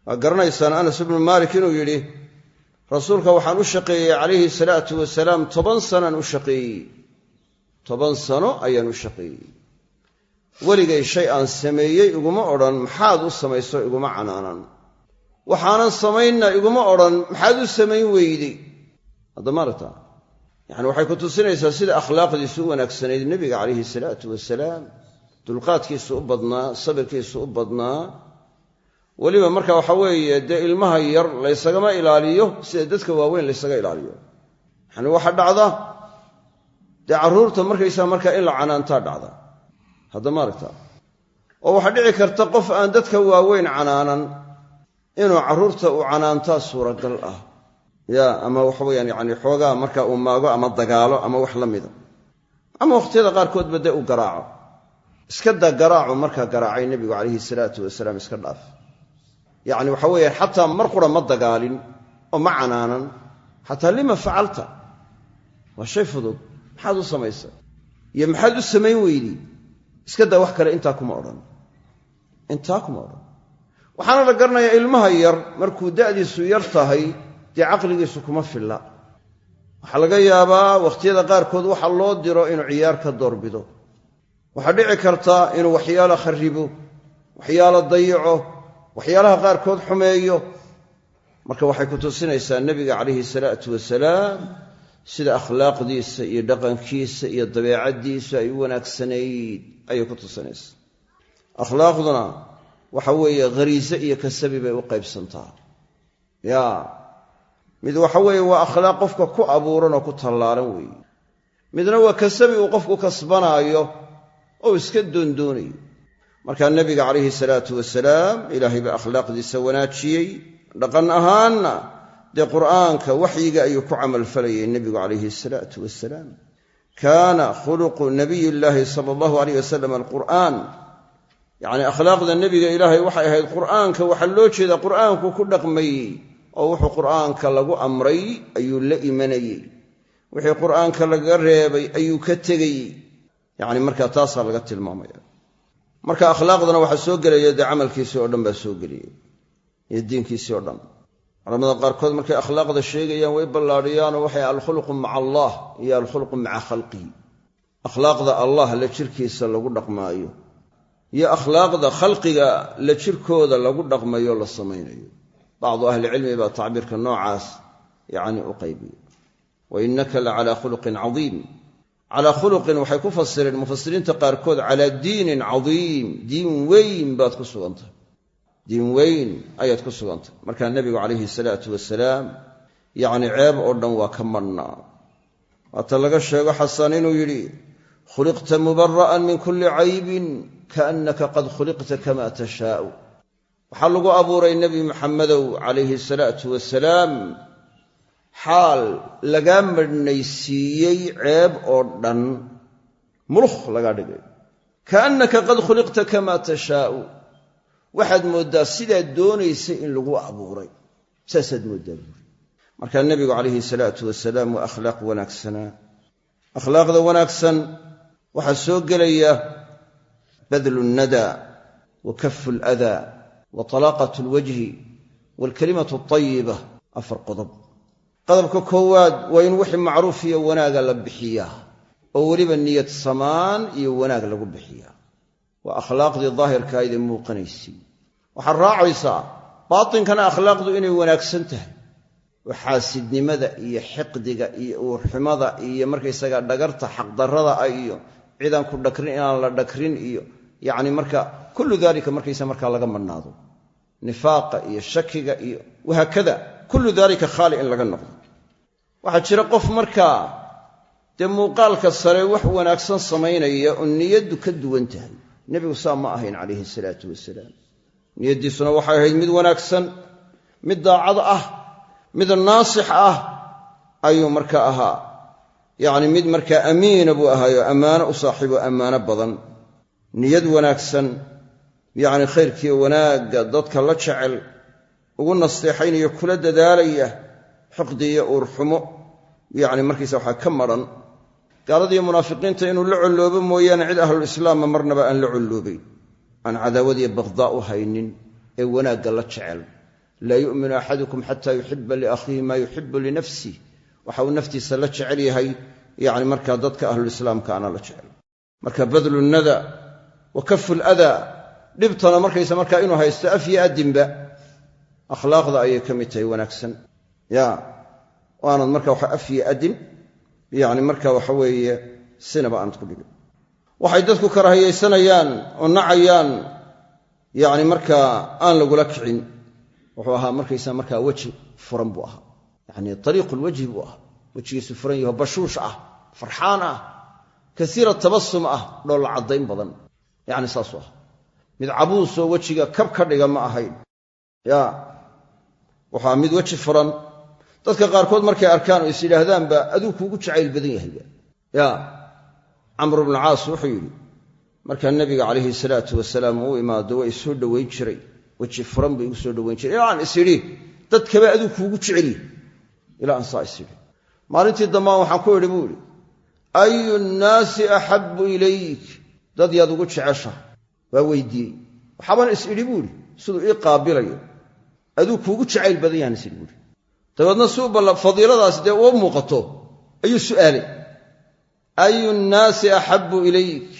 Waa garanaysaan anas ibnu maalik inuu yidhi rasuulka waxaan u shaqeeyey calayhi salaatu wasalaam toban sanaan u shaqeeyey. Toban sano ayaan u shaqeeyey weligay shay aan sameeyey iguma odhan maxaad u samayso iguma canaanan. Waxaanan samaynna iguma odhan maxaad u samayn weydey haddamaarta yacani waxay ku tusinaysaa sida akhlaaqdiisu u wanaagsanayd nebiga calayhi salaatu wasalaam dulqaadkiisu u badnaa sabirkiisu u badnaa. Weliba marka waxa weeye dee ilmaha yar laysagama ilaaliyo sida dadka waaweyn laysaga ilaaliyo. Yacani waxa dhacda dee carruurta markaysaa markaa in la canaantaa dhacda hadda maaragta. Oo waxaa dhici karta qof aan dadka waaweyn canaanan inuu carruurta uu canaantaa suuragal ah. Ya ama waxaweyaan yani xoogaa marka uu maago ama dagaalo ama wax la mida. Ama wakhtiyada qaarkoodba dee uu garaaco. Iska da garaacu markaa garaacay nebigu calayhi salaatu wasalaam iska dhaaf. Yacni waxa weeyaan xataa mar qura ma dagaalin oo ma canaanan xataa lima facalta. Waa shay fudud. Maxaad u samaysay iyo maxaad u samayn weydii iska daa wax kale intaa kuma odhan. Intaa kuma odhan. Waxaana la garanayaa ilmaha yar markuu da'diisu yar tahay dee caqligiisu kuma filla. Waxaa laga yaabaa wakhtiyada qaarkood waxa loo diro inuu ciyaar ka doorbido. Waxaa dhici karta inuu waxyaalo kharibo waxyaalo dayico waxyaalaha qaarkood xumeeyo. Marka waxay ku tusinaysaa nebiga calayhi salaatu wasalaam sida akhlaaqdiisa iyo dhaqankiisa iyo dabeecaddiisu ay u wanaagsanayd ayay ku tusinaysaa akhlaaqduna waxa weeye khariise iyo kasabi bay u qaybsantaa. Ya mid waxa weeye waa akhlaaq qofka ku abuuran oo ku tallaalan weeye. Midna waa kasabi uu qofku kasbanaayo oo iska doondoonayo. Markaa nebiga calayhi salaatu wasalaam ilaahay baa akhlaaqdiisa wanaajiyey. Dhaqan ahaanna dee qur'aanka waxyiga ayuu ku camalfalayay nebigu calayhi salaatu wasalaam kaana khuluqu nabiy llaahi sala allahu aleyh wasalam alqur'aan. Yacni akhlaaqda nebiga ilaahay waxay ahayd qur'aanka waxaa loo jeedaa qur'aanku ku dhaqmayey oo wuxuu qur'aanka lagu amray ayuu la imanayey wixii qur'aanka laga reebay ayuu ka tegayey yacni markaa taasaa laga tilmaamaya. Marka akhlaaqdana waxaa soo gelaya dee camalkiisii oo dhan baa culamada qaarkood markay akhlaaqda sheegayaan way ballaadhiyaanoo waxay alkhuluqu maca allah iyo alkhuluqu maca khalqihi akhlaaqda allah la jirkiisa lagu dhaqmaayo iyo akhlaaqda khalqiga la jirkooda lagu dhaqmayo la samaynayo. Bacdu ahlicilmi baa tacbiirka noocaas yacni u qaybiya wa innaka la calaa khuluqin cadiim. Calaa khuluqin waxay ku fasireen mufasiriinta qaarkood calaa diinin cadiim. Diin weyn baad ku sugantahay diin weyn ayaad ku sugantay. Markaa nebigu calayhi salaatu wasalaam yacni ceeb oo dhan waa ka madhnaa waata laga sheego xasan inuu yidhi khuliqta mubara'an min kulli caybin kaannaka qad khuliqta kama tashaa'u. Waxaa lagu abuuray nebi maxamedow calayhi salaatu wasalaam xaal lagaa madhnaysiiyey ceeb oo dhan mulukh lagaa dhigay. Kaannaka qad khuliqta kama tashaa'u waxaad mooddaa sidaad doonaysay in lagu abuuray. Saasaad mooddaa buuri markaa nebigu calayhi salaatu wasalaam waa akhlaaq wanaagsanaa akhlaaqda wanaagsan waxaa soo gelaya badlu nnadaa wa kafu aladaa wa talaaqat alwajhi waalkalimatu altayiba afar qodob. Qodobka koowaad waa in wixii macruuf iyo wanaaga la bixiyaa oo weliba niyad samaan iyo wanaag lagu bixiyaa waa akhlaaqdii daahirkaayde muuqanaysay waxaad raacaysaa baatinkana akhlaaqdu inay wanaagsan tahay. Oo xaasidnimada iyo xiqdiga iyo uurxumada iyo markaysaga dhagarta xaqdarrada ah iyo cidaan ku dhakrin inaan la dhakrin iyo yacni marka kullu daalika markaysa markaa laga madhnaado nifaaqa iyo shakiga iyo wahaakada kullu daalika khaali in laga noqdo. Waxaa jira qof markaa dee muuqaalka sare wax wanaagsan samaynaya oo niyaddu ka duwan tahay nebigu saa ma ahayn calayhi salaatu wasalaam. Niyaddiisuna waxay ahayd mid wanaagsan mid daacad ah mid naasix ah ayuu marka ahaa. Yacni mid markaa amiina buu ahaayo ammaano u saaxiibo ammaano badan. Niyad wanaagsan yacni khayrkiiyo wanaagga dadka la jecel ugu nasteexaynaya kula dadaalaya xiqdi iyo uurxumo. Yacni markiisa waxaa ka madhan gaaladiiyo munaafiqiinta inuu la colloobo mooyaane cid ahlulislaama marnaba aan la colloobayn aan cadaawadiyo baqdaa u haynin ee wanaagga la jecel. Laa yu'minu axadukum xataa yuxiba liakhiihi maa yuxibu linafsih waxa uu naftiisa la jecel yahay yacni markaa dadka ahlulislaamka ana la jecel. Marka badlu wa kafu ladaa dhibtana markaysa markaa inuu haysto afyo addinba akhlaaqda ayay ka mid tahay wanaagsan. Ya aanad marka waxa afyo addin yacni marka waxa weeye sinaba aanad ku dhigin. Waxay dadku karaahiyaysanayaan oo nacayaan. Yacni markaa aan lagula kicin wuxuu ahaa markaysa markaa weji furan buu ahaa. Yacni ariiqulwajhi buu ahaa. Wejigiisu furan yaho bashuush ah farxaan ah kasiira tabasum ah dhoolla caddayn badan. Yacni saasuu ahaa. Mid cabuusoo wejiga kab ka dhiga ma ahayn. Ya wuxua mid weji furan dadka qaarkood markay arkaan oo is yidhaahdaanba aduu kuugu jacayl badan yahayba ya camru bnu caas wuxuu yidhi markaa nebiga calayhi salaatu wasalaam uu imaado waa isoo dhowayn jiray weji furan buu igu soo dhowayn jiray. Ilaa aan is dadkaba aduu kuugu jeceliy ilaa aan saa is idhi maalintii dambaan waxaan ku idhi buu idhi ayu nnaasi axabbu ilayk? Dad yaad ugu jecesha waa weydiiyey. Waxaabaan is idhi buu idhi siduu ii qaabilayo. Aduu kuugu jacayl badan yahan is idhi buuhi dabeedna si fadiiladaasi dee ua muuqato ayuu su'aalay. Ayu nnaasi axabbu ilayk?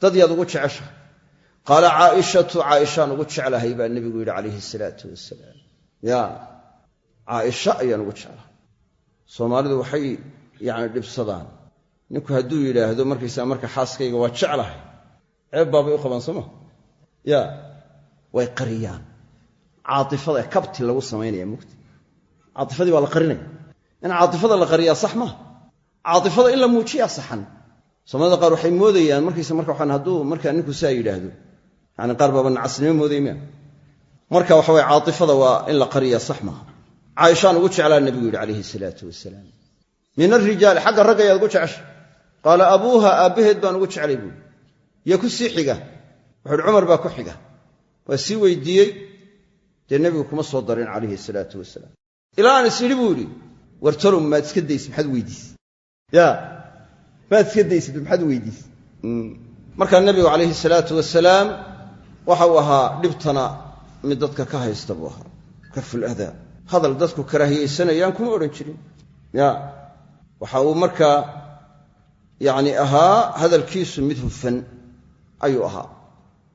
Dad yaad ugu jecesha qaala caaishatu caaishaan ugu jeclahay baa nebigu yidhi calayhi salaatu wasalaam ya caaisha ayaan ugu jeclahay. Soomaalidu waxay yacni dhibsadaan. Ninku hadduu yidhaahdo markaysaa marka xaaskayga waa jeclahay ceeb baabay u qabaan sooma ya way qariyaan. Caatifada kabti lagu samaynaya mugti caatifadii waa la qarinaya in caatifada la qariyaa sax maaha caatifada in la muujiyaa saxan. Soomaalida qaar waxay moodayaan markaysa marka waxaan hadduu markaa ninku saa yidhaahdo. Yani qaar baaba nacasnimo mooday mia marka waxa weye caatifada waa in la qariya sax maaha caaishaan ugu jeclaa nebigu yidhi calayhi salaatu wasalaam min alrijaali xagga ragga ayaad ugu jecesha qaala abuuha aabbaheed baan ugu jeclay buui yo ku sii xiga. Wuxuuhi cumar baa ku xiga. Waa sii weydiiyey. Dee nebigu kuma soo darin calayhi salaatu wasalaam ilaa aan is idhi buu yidhi war maad iska daysid maxaad weydiisay? Ya maad iska daysid maxaad weydiisay? Markaa nebigu calayhi salaatu wasalaam waxa uu ahaa dhibtana mid dadka ka haysta buu ahaa kaful adaa hadal dadku karaahiyaysanayaan kuma odhan jirin. Ya waxa uu markaa yacni ahaa hadalkiisu mid hufan ayuu ahaa.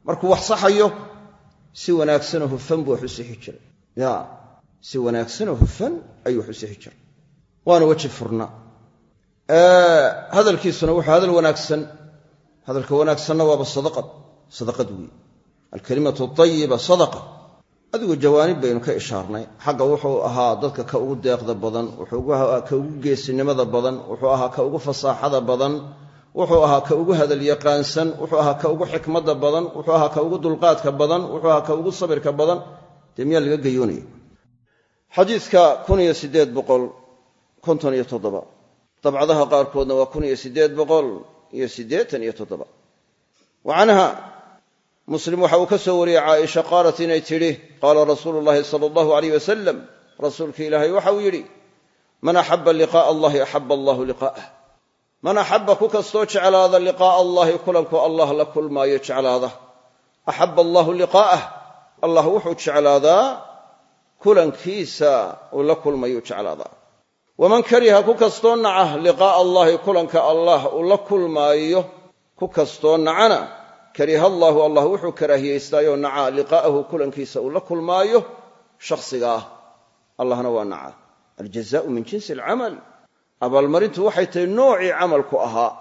Markuu wax saxayo si wanaagsanoo hufan buu wax u sixi jiray. Ya si wanaagsanoo hufan ayuu wax u sixi waana weji furna. Hadalkiisuna wuxuu hadal wanaagsan. Hadalka wanaagsanna waaba sadaqad. Sadaqad weeye. Alkalimatu ayiba sadaqa. Adigu jawaanib baynu ka ishaarnay. Xagga wuxuu ahaa dadka ka ugu deeqda badan wuxuu ka ugu geesinimada badan wuxuu ahaa ka ugu fasaaxada badan wuxuu ahaa ka ugu hadal yaqaansan wuxuu ahaa ka ugu xikmadda badan wuxuu ahaa ka ugu dulqaadka badan wuxuu ahaa ka ugu sabirka badan. Dee miyaa laga gayoonaya xadiidka kun iyo siddeed boqol konton iyo toddoba. Dabcadaha qaarkoodna waa kun iyo siddeed boqol iyo siddeetan iyo toddoba. Wa muslim waxa uu ka soo wariyey caaisha qaalat inay tidhi qaala rasuulu llahi sala allahu alayh wasalam rasuulka ilaahay waxa uu yidhi man axaba liqaa'a allahi axaba allahu liqaa'ah. Man axaba ku kastoo jeclaada liqaa'a allahi kulanku allah la kulmaayo jeclaada. Axaba allahu liqaa'ah allah wuxuu jeclaadaa kulankiisa uu la kulmayuu jeclaadaa waman kariha ku kastoo naca liqaa'a allahi kulanka allah uu la kulmaayo ku kastoo nacana kariha allaahu allah wuxuu karaahiyaystaayo naca liqaa'ahu kulankiisa uu la kulmaayo shakhsiga ah. Allahna waa naca aljazaau min jinsi alcamal. Abaalmarintu waxay tahay noocii camalku ahaa.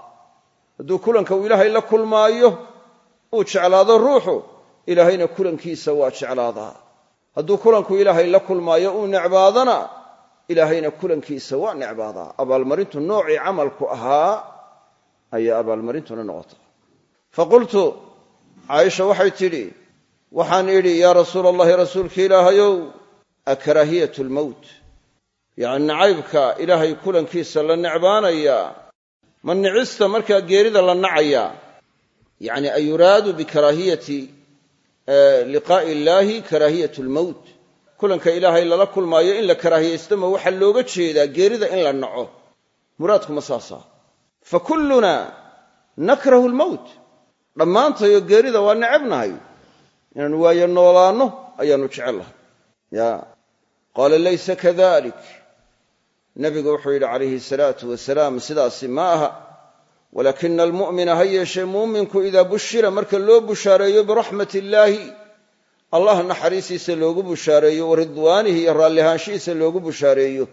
Hadduu kulanka uu ilaahay la kulmaayo uu jeclaado ruuxu ilaahayna kulankiisa waa jeclaadaa hadduu kulanku ilaahay la kulmaayo uu necbaadana ilaahayna kulankiisa waa necbaadaa. Abaalmarintu noocii camalku ahaa ayaa abaalmarintuna noqota. Faqultu caaisha waxay tidhi waxaan idhi yaa rasuula allahi rasuulka ilaahayow akaraahiyat lmowt yacni nacaybka ilaahay kulankiisa la necbaanayaa ma nicista markaa geerida la nacayaa? Yacni ayuraadu bikaraahiyati liqaa'i illaahi karaahiyat lmowt kulanka ilaahay lala kulmaayo in la karaahiyaysto ma waxaa looga jeedaa geerida in la naco. Muraadkuma saasaa. Fa kulluna nakrahu lmowt dhammaantayo geerida waa necabnahay inaanu waayo noolaanno ayaannu jecellahay ya qaala laysa kadalik. Nebigu wuxuu yidhi calayhi salaatu wasalaam sidaasi ma aha walaakina almu'mina ha yeeshee muuminku idaa bushira marka loo bushaareeyo biraxmat illaahi allah naxariistiisa loogu bushaareeyo wa iyo raallihaanshihiisa loogu bushaareeyo.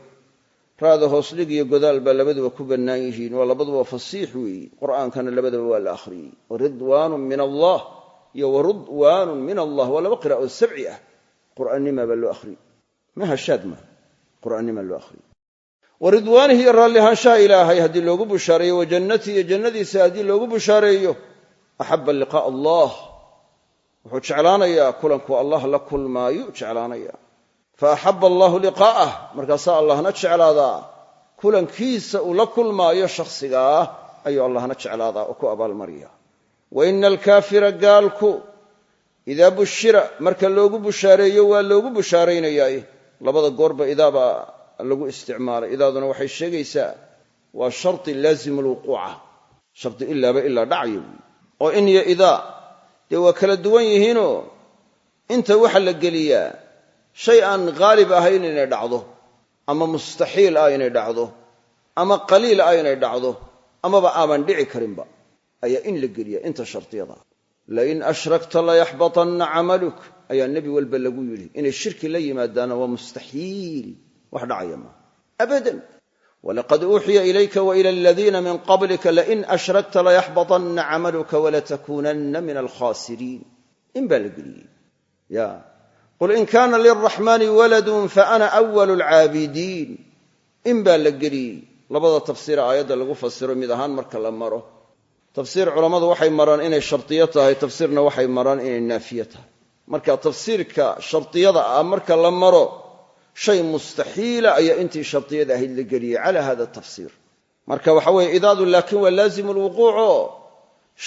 Raada hoosdhig iyo godaal baa labaduba ku bannaan yihiin waa labaduba fasiix weeye qur'aankana labadaba waa la akhriyey. Waridwaanun min allah iyo waridwaanun min allah waa laba qiraa'o sabci ah. Qur'aannima baa loo akhriyey. Maha shaad maa qur'aannima loo akhriyey waridwaanihi iyo raallihaanshaha ilaahay haddii loogu bushaareeyo wa jannatii iyo jannadiisa haddii loogu bushaareeyo axaba liqaa'a allah. Wuxuu jeclaanayaa kulanku allah la kulmaayu jeclaanayaa fa axaba allahu liqaa'ah markaasaa allahna jeclaadaa. Kulankiisa uu la kulmaayo shakhsigaah ayuu allahna jeclaadaa oo ku abaalmarya wa ina alkaafira gaalku idaa bushira marka loogu bushaareeyo waa loogu bushaaraynayaaye labada goorba idaabaa lagu isticmaalay. Idaaduna waxay sheegaysaa waa shardi laazimu lwuquuca shardi ilaaba ilaa dhacyo. Oo in iyo idaa dee waa kala duwan yihiinoo inta waxa la geliyaa shay aan haalib ahayn inay dhacdo ama mustaxiil ah inay dhacdo ama qaliil ah inay dhacdo amaba aaban dhici karinba ayaa in la geliya inta shardiyada lain ashrakta layaxbatanna camaluk ayaa nebi walba lagu yidhi. Inay shirki la yimaadaana waa mustaxiil wax dhacaya maaha abadan. Walaqad uuxiya ilayka waila aladiina min qablika lain ashrakta layaxbatanna camaluka walatakuunanna min alkhasiriin in baa la geliyey. Ya. Qul in kaana lilraxmaani waladun faana awalu alcaabidiin in baa la geliyey. Labada tafsiira aayadda lagu fasiro mid ahaan marka la maro. Tafsiir culammadu waxay maraan inay shardiyo tahay tafsiirna waxay maraan inay naafiye tahay. Marka tafsiirka shardiyada ah marka la maro shay mustaxiila ayaa intii shardiyada ahayd la geliyey cala hada tafsiir. Marka waxa weeye idaadu laakiin waa laazimu lwuquuco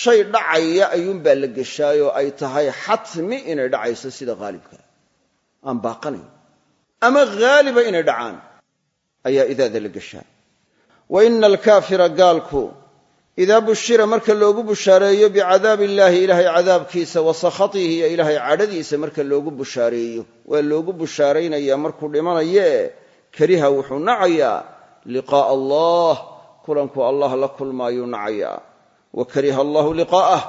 shay dhacaya ayuunbaa la geshaayoo ay tahay xatmi inay dhacayso sida haalibka aan baaqanayn. Ama haaliba inay dhacaan ayaa idaada la geshaa wa ina gaalku idaa bushira marka loogu bushaareeyo bicadaabi illaahi ilaahay cadaabkiisa wa sakhatihi iyo ilaahay cadhadiisa marka loogu bushaareeyo waa loogu bushaaraynayaa markuu dhimanayee kariha wuxuu nacayaa liqaa'a allah kulanku allah la kulmaayuu nacayaa wa kariha allahu liqaa'ah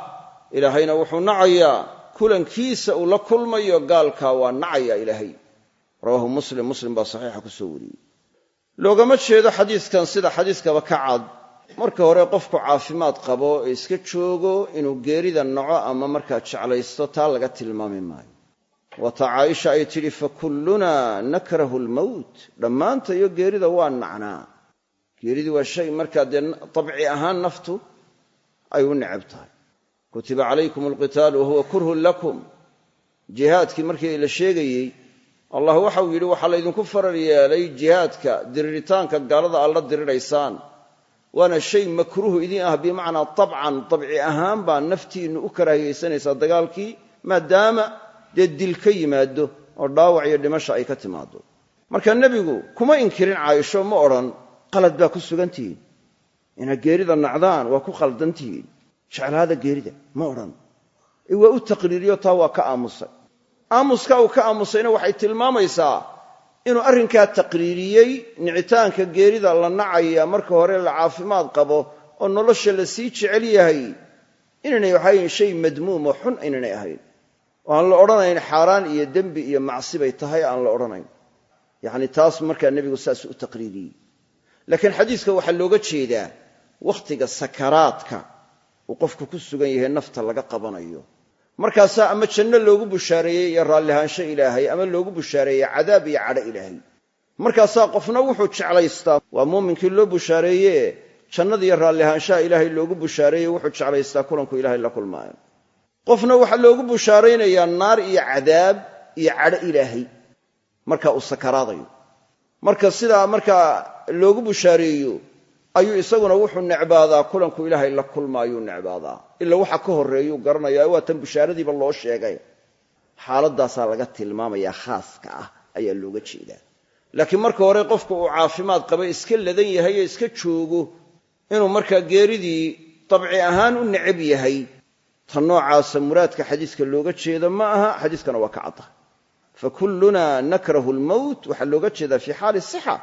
ilaahayna wuxuu nacayaa kulankiisa uu la kulmayo gaalkaa waa nacayaa ilaahay rawaahu muslim muslim baa saxiixa ku soo wariyey loogama jeedo xadiiskan sida xadiiskaba ka cad marka hore qofku caafimaad qabo ee iska joogo inuu geerida naco ama markaa jeclaysto taa laga tilmaami maayo. Waata caaisha ay tidhi fakullunaa nakrahu lmowt dhammaanta iyo geerida waa nacnaa. Geeridii waa shay markaa dee dabci ahaan naftu ay u necab tahay. Kutiba calaykum alqitaalu wahuwa kurhun lakum. Jihaadkii markii la sheegayey allah waxau yidhi waxaa laydinku farar yeelay jihaadka diriritaanka gaalada aad la diriraysaan waana shay makruuh idin ah bimacnaa dabcan dabci ahaan baa naftiinnu u karaahiyaysanaysaa dagaalkii maadaama dee dil ka yimaado oo dhaawac iyo dhimasha ay ka timaado marka nebigu kuma inkirin caaisho ma odhan qalad baa ku sugantihiin inaad geerida nacdaan waa ku khaldantihiin jeclaada geerida ma odhan. Ee waa u taqriiriyo taa waa ka aamusay. Aamuska uu ka aamusayna waxay tilmaamaysaa inuu arrinkaa taqriiriyey nicitaanka geerida la nacaya marka hore la caafimaad qabo oo nolosha la sii jecel yahay inaynay ahayn shay madmuum oo xun aynanay ahayn. Oo aan la odhanayn xaaraan iyo dembi iyo macsi bay tahay aan la odhanayn. Yacni taas markaa nebigu saas u taqriiriyey. Laakiin xadiiska waxaa looga jeedaa wakhtiga sakaraadka uu qofku ku sugan yahay nafta laga qabanayo markaasaa ama janno loogu bushaareeyey iyo raallihaansho ilaahay ama loogu bushaareeyey cadaab iyo cadho ilaahay. Markaasaa qofna wuxuu jeclaystaa waa muuminkii loo bushaareeye jannadiiyo raallihaanshaha ilaahay loogu bushaareeye wuxuu jeclaystaa kulanku ilahay la kulmaayo. Qofna waxaa loogu bushaaraynayaa naar iyo cadaab iyo cadho ilaahay. Marka uu sakaraadayo marka sidaa markaa loogu bushaareeyo ayuu isaguna wuxuu necbaadaa kulanku ilaahay la kulmaayuu necbaadaa. Ila waxa ka horreeyuu garanayaa waa tan bushaaradiiba loo sheegay. Xaaladaasaa laga tilmaamayaa khaaska ah ayaa looga jeedaa. Laakiin marka hore qofku uu caafimaad qaba iska ladan yahay ee iska joogo inuu markaa geeridii dabci ahaan u necab yahay ta noocaasa muraadka xadiiska looga jeeda ma aha xadiiskana waa ka cadda. Fakullunaa nakrahu lmowt waxaa looga jeedaa fii xaali sixa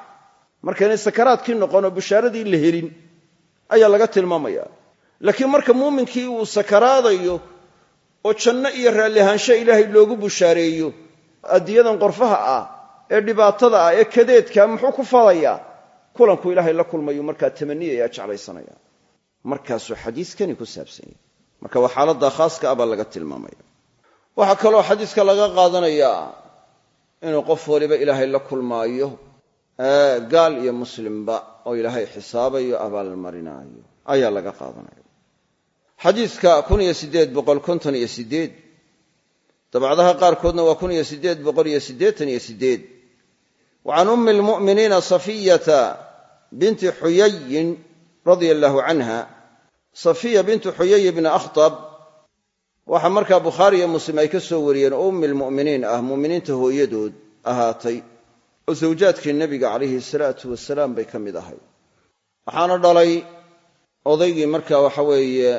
markaynay sakaraadkii noqonoo bushaaradii la helin ayaa laga tilmaamaya. Laakiin marka muuminkii uu sakaraadayo oo janno iyo raallihaansho ilaahay loogu bushaareeyo addiyadan qorfaha ah ee dhibaatada ah ee kadeedka muxuu ku falayaa kulanku ilaahay la kulmayu markaa tamaniyaya jeclaysanaya. Markaasuu xadiiskani ku saabsan yahay. Marka waa xaaladda khaaska ah baa laga tilmaamaya. Waxaa kaloo xadiiska laga qaadanayaa inuu qof waliba ilaahay la kulmaayo gaal iyo muslimba oo ilaahay xisaabayo abaalmarinaayo ayaa laga qaadanaya xadiidka kun iyo siddeed boqol konton iyo siddeed. Dabcadaha qaarkoodna waa kun iyo siddeed boqol iyo siddeetan iyo siddeed. Wa can ummi lmu'miniina safiyata binti xuyayin radia allahu canha safiya bintu xuyay bni akhtab waxaa markaa bukhaari iyo muslim ay ka soo wariyeen oo ummi lmu'miniin ah mu'miniinta hooyadood ahaatay oo sawjaadkii nebiga calayhi salaatu wasalaam bay ka mid ahay. Waxaana dhalay odaygii marka waxa weeye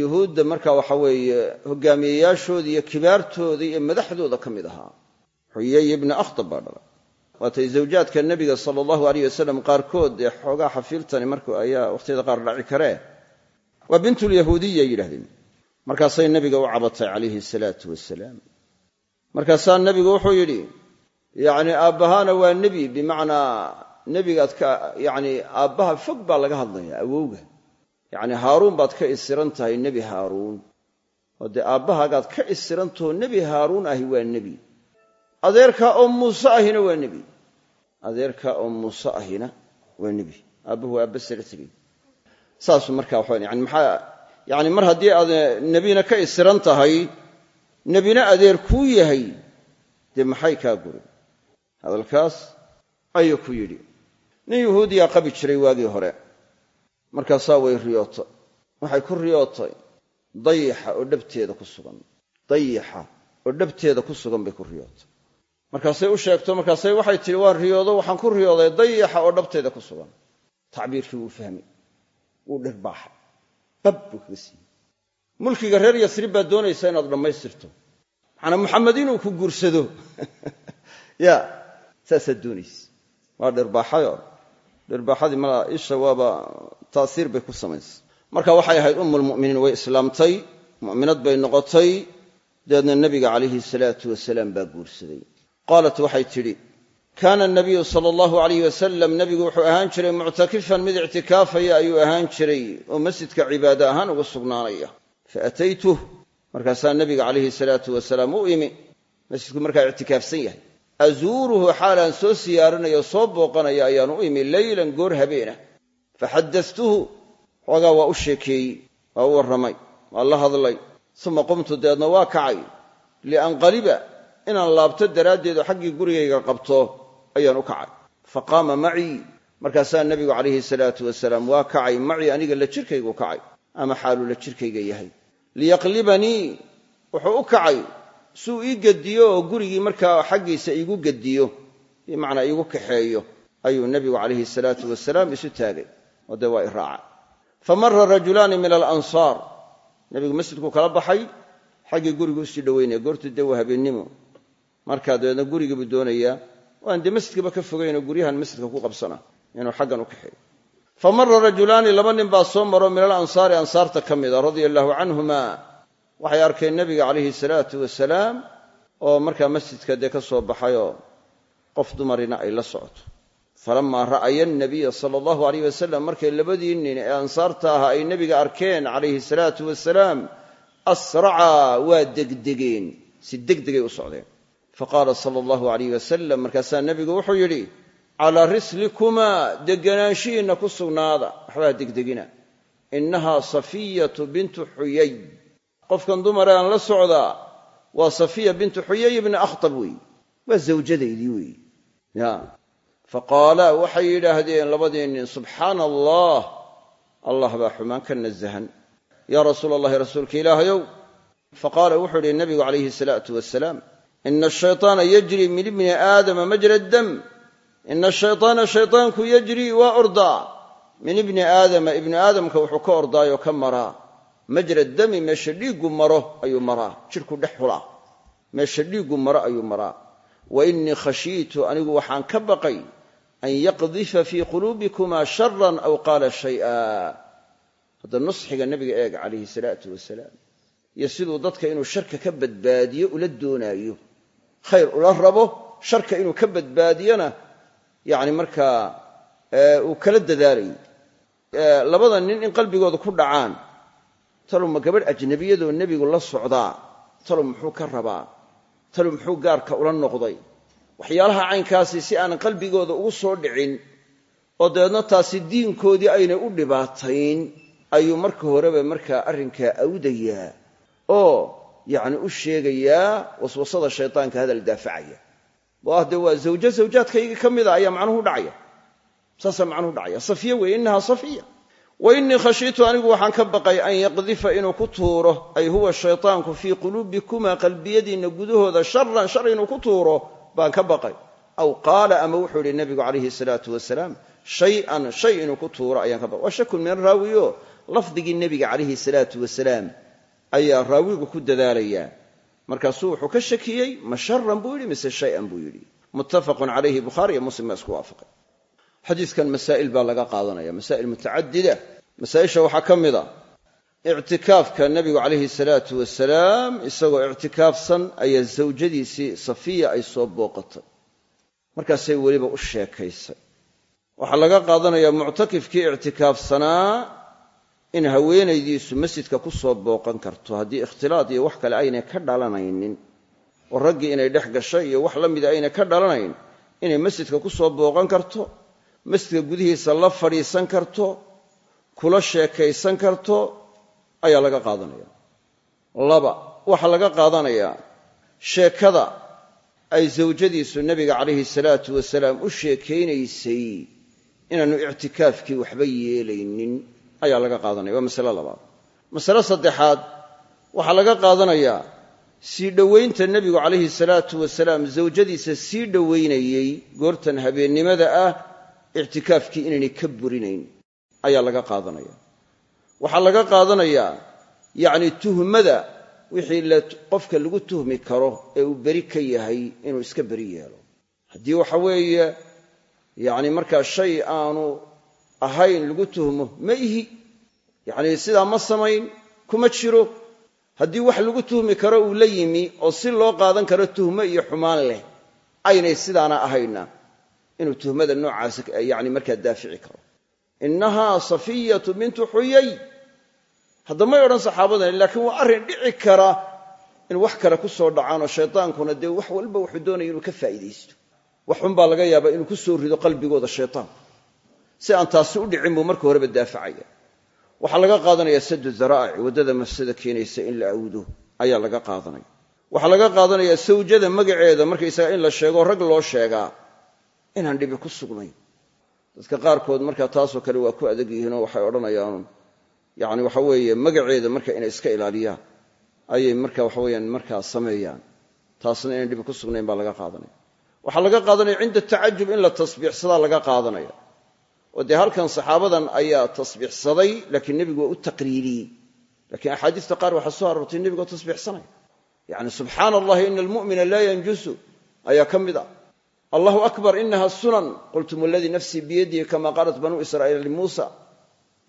yuhuudda marka waxa weeye hogaamiyeyaashooda iyo kibaartooda iyo madaxdooda ka mid ahaa. Xuyay ibni akhtab baa dhalay. Waatay zawjaadka nebiga sala allahu aleyh wasalam qaarkood ee xoogaa xafiiltani marka ayaa wakhtiyada qaar dhaci karee waa bintulyahuudiya yidhahdeen markaasay nebiga u cabatay calayhi salaatu wasalaam. Markaasaa nebigu wuxuu yidhi yacni aabbahaana waa nebi bimacnaa nebigaad ka yacni aabbaha fog baa laga hadlayaa awowga. Yacni haaruun baad ka isiran tahay nebi haaruun. Oo dee aabbahaagaad ka isirantaho nebi haaruun ahi waa nebi. Adeerkaa oo muuse ahina waa nebi. Adeerkaa oo muuse ahina waa nebi. Aabbahu aabba sara tegey. Saasuu markaa waxaa yani maxaa yani mar haddii aad nebina ka isiran tahay nebina adeer kuu yahay dee maxay kaa gurin hadalkaas ayuu ku yidhi. Nin yuhuudiyaa qabi jiray waagii hore. Markaasaa way riyootay. Waxay ku riyootay. Dayixa oo dhabteeda ku sugan. Dayixa oo dhabteeda ku sugan bay ku riyootay. Markaasay u sheegto markaasay waxay tidhi waan riyoodo waxaan ku riyooday dayixa oo dhabteeda ku sugan. Tacbiirkii wuu fahmay. Wuu dhirbaaxay bab buu kaga siiyey. Mulkiga reer yasrib baad doonaysa inaad dhammaystirto. Maxaana muxamed inuu ku guursado. Ya saasaad doonaysa waa dhirbaaxayo dhirbaaxadii mala isha waaba taasiir bay ku samaysay marka waxay ahayd ummulmu'miniin way islaamtay mu'minad bay noqotay dabeedna nebiga calayhi salaatu wasalaam baa guursaday. Qaalat waxay tidhi kaana nabiyu sala allahu alayh wasalam nebigu wuxuu ahaan jiray muctakifan mid ictikaafaya ayuu ahaan jiray oo masjidka cibaado ahaan ugu sugnaanaya. Faataytuh markaasaa nebiga calayhi salaatu wasalaam u imi masjidku markaa ictikaafsan yahay azuuruhu xaalaan soo siyaarinayo soo booqanaya ayaanu u imi leylan goor habeena. Faxadatuhu xoogaa waa u sheekeeyey waa u warramay waa la hadlay. Uma qumtu dabeedna waa kacay. Lianqaliba inaan laabto daraaddeed xaggii gurigayga qabto ayaan u kacay. Faqaama macii markaasaa nebigu calayhi salaatu wasalaam waa kacay macii aniga la jirkaygu kacay ama xaaluu la jirkayga yahay. Liyaqlibanii wuxuu u kacay suu ii gediyo oo gurigii markaa xaggiisa iigu gediyo bimacnaa iigu kaxeeyo ayuu nebigu calayhi salaatu wasalaam isu taagay oo dee waa i raaca. Fa mara rajulaani min alansaar nebigu masjidkuu kala baxay xaggii gurigu u sii dhoweynaya goortuu dee waa habeennimo. Markaa dabeedna gurigii buu doonayaa waan dee masjidkaba ka fogaynoo guryahan masjidka ku qabsana inuu xaggan u kaxeeyo. Fa mara rajulaani laba nin baa soo maro min alansaari ansaarta ka mida radia allaahu canhuma waxay arkeen nebiga calayhi salaatu wasalaam oo markaa masjidka dee ka soo baxayoo qof dumarina ay la socoto. Falamaa ra'aya nabiya sala allahu alayh wasalam markay labadii nin ee ansaarta ahaa ay nebiga arkeen calayhi salaatu wasalaam asracaa waa degdegeen. Si degdegay u socdeen. Faqaala sala allahu alayh wasalam markaasaa nebigu wuxuu yidhi calaa rislikumaa deganaanshihiinna ku sugnaada. Waxbaa degdegina. Innahaa safiyatu bintu xuyay qofkan dumare aan la socdaa waa safiya bintu xuyay ibni akhtab weeye waa zawjadaydii weeye ya faqaala waxay yidhaahdeen labadii nin subxaana allah allah baa xumaan ka nasahan yaa rasuula allahi rasuulka ilaahayow faqaala wuxuu yidhi nebigu calayhi salaatu wasalaam ina ashayطaana yajri min ibni aadama majra dam ina ashayطaana shayطaanku yajri waa ordaa min ibni aadama ibni aadamka wuxuu ka ordaayoo ka maraa majra dami meesha dhiiggu maro ayuu maraa jidhku dhex xulaa meesha dhiiggu maro ayuu maraa. Wa innii khashiitu anigu waxaan ka baqay an yaqdifa fii quluubikumaa sharan aw qaala shay'a. Hadda nusxiga nebiga eeg calayhi salaatu wasalaam. Iyo siduu dadka inuu sharka ka badbaadiyo ula doonaayo. Khayr ula rabo sharka inuu ka badbaadiyona yacni markaa uu kala dadaalayo labada nin in qalbigooda ku dhacaan talow ma gabadh ajnabiyadoo nebigu la socdaa? Talow muxuu ka rabaa? Talow muxuu gaarka ula noqday? Waxyaalaha caynkaasi si aanan qalbigooda ugu soo dhicin oo dabeedna taasi diinkoodii aynay u dhibaatayn ayuu marka horeba markaa arrinkaa awdayaa oo yacni u sheegayaa waswasada shaydaanka hadal daafacaya. Oo ah dee waa zawjo zawjaadkaygii ka mida ayaa macnuhu dhacaya. Saasaa macnuhu dhacaya. Safiya weeye innahaa safiya wa innii khashiitu anigu waxaan ka baqay an yaqdifa inuu ku tuuro ay huwa shaytaanku fii quluubikumaa qalbiyadiinna gudahooda sharan shar inuu ku tuuro baan ka baqay. Aw qaala ama wuxuu yidhi nebigu calayhi salaatu wasalaam shay-an shay inuu ku tuuro ayaan ka baqay. Waa shakun min raawiyo lafdigii nebiga calayhi salaatu wasalaam ayaa raawigu ku dadaalayaa. Markaasuu wuxuu ka shakiyey ma sharan buu yidhi mise shay-an buu yidhi. Muttafaqun calayhi bukhaari iyo muslim baa isku waafaqay xadiiskan masaa'il baa laga qaadanaya masaa'il mutacadida. Masaa'isha waxaa ka mid a ictikaafka nebigu calayhi salaatu wasalaam isagoo ictikaafsan ayaa zawjadiisii safiya ay soo booqatay. Markaasay weliba u sheekaysay. Waxaa laga qaadanayaa muctakifkii ictikaafsanaa in haweenaydiisu masjidka ku soo booqan karto. Haddii ikhtilaad iyo wax kale aynay ka dhalanaynin oo raggii inay dhex gashay iyo wax la mida aynay ka dhalanayn inay masjidka ku soo booqan karto masjidka gudihiisa la fadhiisan karto kula sheekaysan karto ayaa laga qaadanaya. Laba waxaa laga qaadanayaa sheekada ay zawjadiisu nebiga calayhi salaatu wasalaam u sheekaynaysay inaannu ictikaafkii waxba yeelaynin ayaa laga qaadanaya. Waa masale labaad. Masale saddexaad waxaa laga qaadanayaa sii dhowaynta nebigu calayhi salaatu wasalaam zawjadiisa sii dhowaynayey goortan habeennimada ah ictikaafkii inaynay ka burinayn ayaa laga qaadanaya. Waxaa laga qaadanayaa yacni tuhmada wixii la qofka lagu tuhmi karo ee uu beri ka yahay inuu iska beri yeelo. Haddii waxa weeye yacni markaa shay aanu ahayn lagu tuhmo ma ihi. Yacni sidaa ma samayn kuma jiro. Haddii wax lagu tuhmi karo uu la yimi oo si loo qaadan karo tuhmo iyo xumaan leh aynay sidaana ahayna inuu tuhmada noocaas yani markaa daafici karo. Innahaa safiyatu bintu xuyay haddamay odhan saxaabadan laakiin waa arrin dhici kara in wax kale ku soo dhacaanoo shaydaankuna dee wax walba wuxuu doonaya inuu ka faa'iidaysto. Wax baa laga yaabaa inuu ku soo rido qalbigooda shaytaanku si aan taasi u dhicin buu marka horeba daafacaya waxaa laga qaadanaya sadu zaraa'ic waddada mafsada keenaysa in la awdo ayaa laga qaadanaya. Waxaa laga qaadanaya sawjada magaceeda markaysaga in la sheego rag loo sheegaa inaan dhibi ku sugnayn dadka qaarkood markaa taasoo kale waa ku adag yihiinoo waxay odhanayaan yani waxa weeye magaceeda marka inay iska ilaaliyaan ayay marka waxaweyaan markaa sameeyaan. Taasna inaan dhibi ku sugnayn baa laga qaadanaya waxaa laga qaadanaya cinda tacajub in la tasbiixsadaa laga qaadanaya oo dee halkan saxaabadan ayaa tasbiixsaday laakiin nebigu waa u taqriiriyey. Lakiin axaadiista qaar waxaa soo aroortay nebigoo tasbiixsanaya yani subxaana allahi ina almu'mina laa yanjusu ayaa ka mid a allahu akbar inaha sunan. Qultum waladii nafsii biyadihi kama qaalat banuu israa'iila limuusa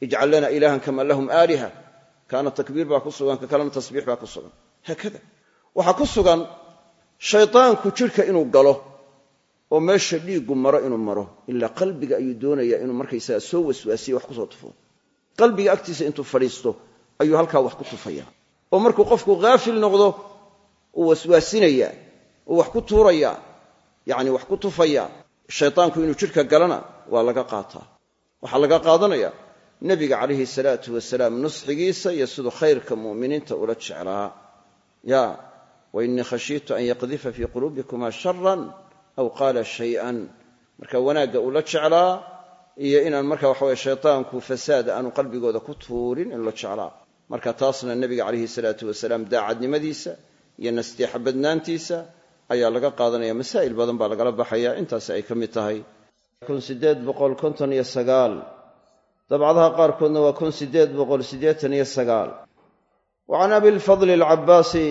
ijcal lana ilahan kama lahum aaliha kaana takbiir baa ku sugan ka kalena tasbiix baa ku sugan. Haakada. Waxaa ku sugan shaydaanku jidhka inuu galo oo meesha dhiiggu maro inuu maro ilaa qalbiga ayuu doonayaa inuu markaysaga soo waswaasiyo wax ku soo tufo. Qalbiga agtiisa intuu fadhiisto ayuu halkaa wax ku tufaya oo markuu qofku haafil noqdo uu waswaasinayaa uu wax ku tuurayaa yacni wax ku tufaya shaydaanku inuu jidhka galana waa laga qaataa. Waxaa laga qaadanaya nebiga calayhi salaatu wasalaam nusxigiisa iyo siduu khayrka mu'miniinta ula jeclaa. Ya wa innii khashiitu an yaqdifa fii quluubikuma sharan aw qaala shay-an. Marka wanaagga uu la jeclaa iyo inaan marka waxaweye shaytaanku fasaad aanu qalbigooda ku tuurin in la jeclaa. Marka taasna nebiga calayhi salaatu wasalaam daacadnimadiisa iyo nasteexa badnaantiisa ayaa laga qaadanaya masaa'il badan baa lagala baxaya intaasi ay ka mid tahay. Dabcadaha qaarkoodna waa kun sideed boqol siddeetan iyo sagaal. Wa can abilfadli alcabaasi